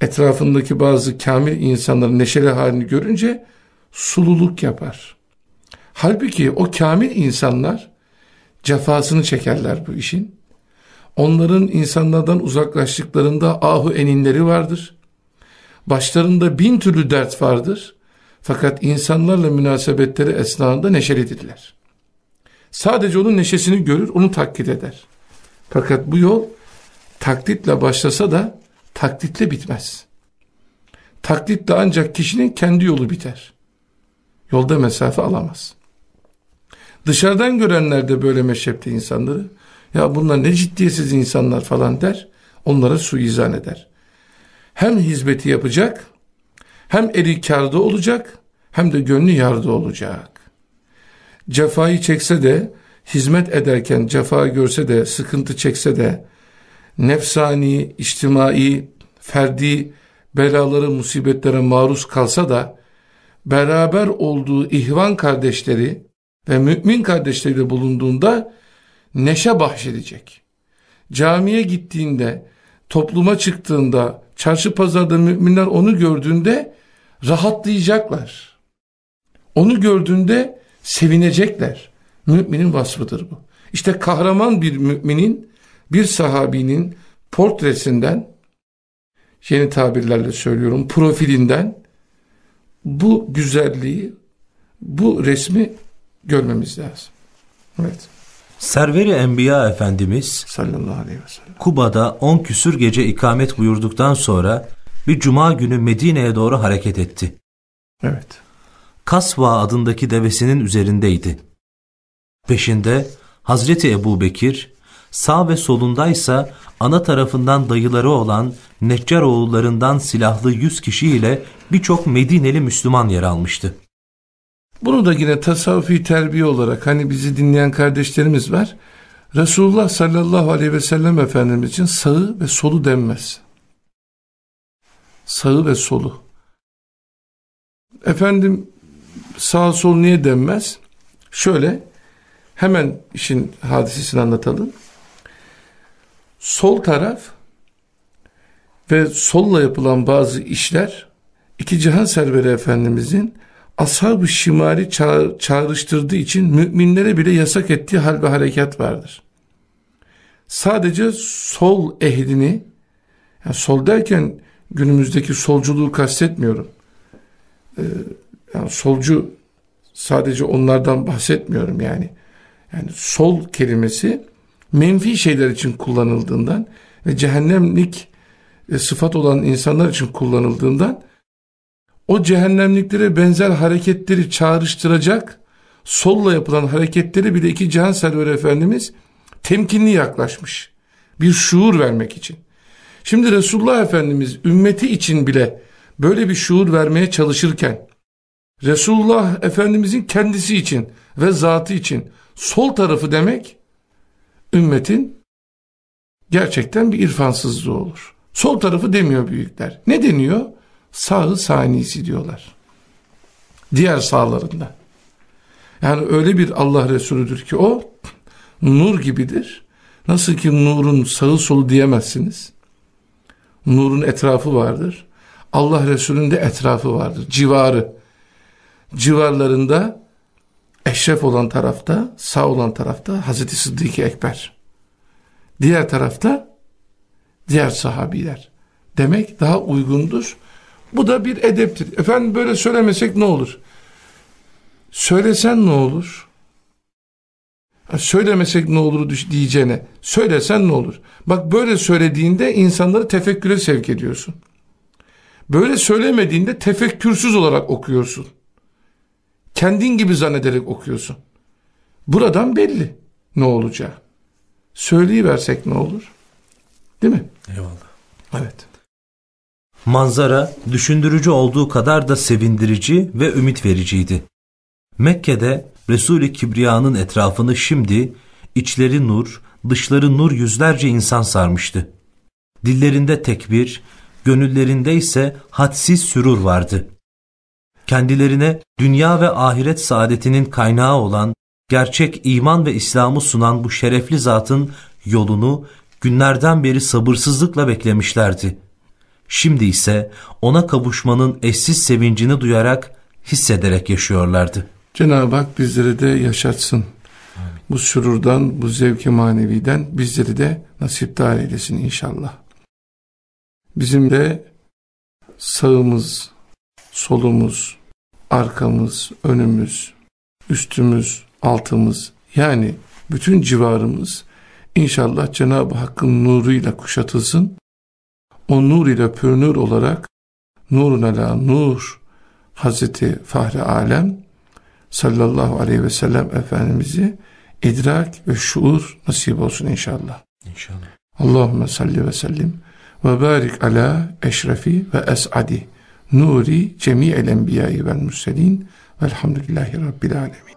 Etrafındaki bazı kamil insanların neşeli halini görünce sululuk yapar. Halbuki o kamil insanlar cefasını çekerler bu işin. Onların insanlardan uzaklaştıklarında ahu eninleri vardır. Başlarında bin türlü dert vardır. Fakat insanlarla münasebetleri esnasında neşelidirler. Sadece onun neşesini görür, onu taklit eder. Fakat bu yol taklitle başlasa da taklitle bitmez. Taklitle ancak kişinin kendi yolu biter. Yolda mesafe alamaz. Dışarıdan görenler de böyle meşrepte insanları ya bunlar ne ciddiyetsiz insanlar falan der. Onlara suizan eder. Hem hizmeti yapacak hem eli karda olacak hem de gönlü yarda olacak. Cefayı çekse de hizmet ederken cefa görse de sıkıntı çekse de nefsani, içtimai, ferdi belaları, musibetlere maruz kalsa da beraber olduğu ihvan kardeşleri ve mümin kardeşleriyle bulunduğunda neşe bahşedecek. Camiye gittiğinde, topluma çıktığında, çarşı pazarda müminler onu gördüğünde rahatlayacaklar. Onu gördüğünde sevinecekler. Müminin vasfıdır bu. İşte kahraman bir müminin, bir sahabinin portresinden, yeni tabirlerle söylüyorum, profilinden bu güzelliği, bu resmi görmemiz lazım. Evet. Serveri Enbiya Efendimiz sallallahu aleyhi ve sellem Kuba'da 10 küsür gece ikamet buyurduktan sonra bir cuma günü Medine'ye doğru hareket etti. Evet. Kasva adındaki devesinin üzerindeydi. Peşinde Hazreti Ebu Bekir, sağ ve solundaysa ana tarafından dayıları olan Neccar oğullarından silahlı yüz kişiyle birçok Medineli Müslüman yer almıştı. Bunu da yine tasavvufi terbiye olarak hani bizi dinleyen kardeşlerimiz var. Resulullah sallallahu aleyhi ve sellem Efendimiz için sağı ve solu denmez. Sağı ve solu. Efendim sağ sol niye denmez? Şöyle hemen işin hadisesini anlatalım. Sol taraf ve solla yapılan bazı işler iki cihan serveri Efendimizin ashab-ı şimali çağ çağrıştırdığı için müminlere bile yasak ettiği hal ve harekat vardır. Sadece sol ehlini, yani sol derken günümüzdeki solculuğu kastetmiyorum. Ee, yani solcu sadece onlardan bahsetmiyorum yani. Yani sol kelimesi menfi şeyler için kullanıldığından ve cehennemlik e, sıfat olan insanlar için kullanıldığından o cehennemliklere benzer hareketleri çağrıştıracak solla yapılan hareketleri bile iki cihan serveri efendimiz temkinli yaklaşmış. Bir şuur vermek için. Şimdi Resulullah Efendimiz ümmeti için bile böyle bir şuur vermeye çalışırken Resulullah Efendimizin kendisi için ve zatı için sol tarafı demek ümmetin gerçekten bir irfansızlığı olur. Sol tarafı demiyor büyükler. Ne deniyor? sağı sanisi diyorlar. Diğer sağlarında. Yani öyle bir Allah Resulüdür ki o nur gibidir. Nasıl ki nurun sağı solu diyemezsiniz. Nurun etrafı vardır. Allah Resulü'nün de etrafı vardır. Civarı. Civarlarında eşref olan tarafta, sağ olan tarafta Hazreti Sıddık Ekber. Diğer tarafta diğer sahabiler. Demek daha uygundur. Bu da bir edeptir. Efendim böyle söylemesek ne olur? Söylesen ne olur? Söylemesek ne olur diyeceğine. Söylesen ne olur? Bak böyle söylediğinde insanları tefekküre sevk ediyorsun. Böyle söylemediğinde tefekkürsüz olarak okuyorsun. Kendin gibi zannederek okuyorsun. Buradan belli ne olacağı. Söyleyiversek ne olur? Değil mi? Eyvallah. Evet. Manzara düşündürücü olduğu kadar da sevindirici ve ümit vericiydi. Mekke'de Resul-i Kibriya'nın etrafını şimdi içleri nur, dışları nur yüzlerce insan sarmıştı. Dillerinde tekbir, gönüllerinde ise hadsiz sürur vardı. Kendilerine dünya ve ahiret saadetinin kaynağı olan, gerçek iman ve İslam'ı sunan bu şerefli zatın yolunu günlerden beri sabırsızlıkla beklemişlerdi. Şimdi ise ona kavuşmanın eşsiz sevincini duyarak, hissederek yaşıyorlardı. Cenab-ı Hak bizleri de yaşatsın. Amin. Bu sürurdan, bu zevki maneviden bizleri de nasipdar eylesin inşallah. Bizim de sağımız, solumuz, arkamız, önümüz, üstümüz, altımız yani bütün civarımız inşallah Cenab-ı Hakk'ın nuruyla kuşatılsın. O nur ile pürnür olarak nurun ala nur Hazreti Fahri Alem sallallahu aleyhi ve sellem Efendimiz'i idrak ve şuur nasip olsun inşallah. İnşallah. Allahümme salli ve sellim ve barik ala eşrefi ve es'adi nuri cemi'el enbiyayı vel mürselin velhamdülillahi rabbil alemin.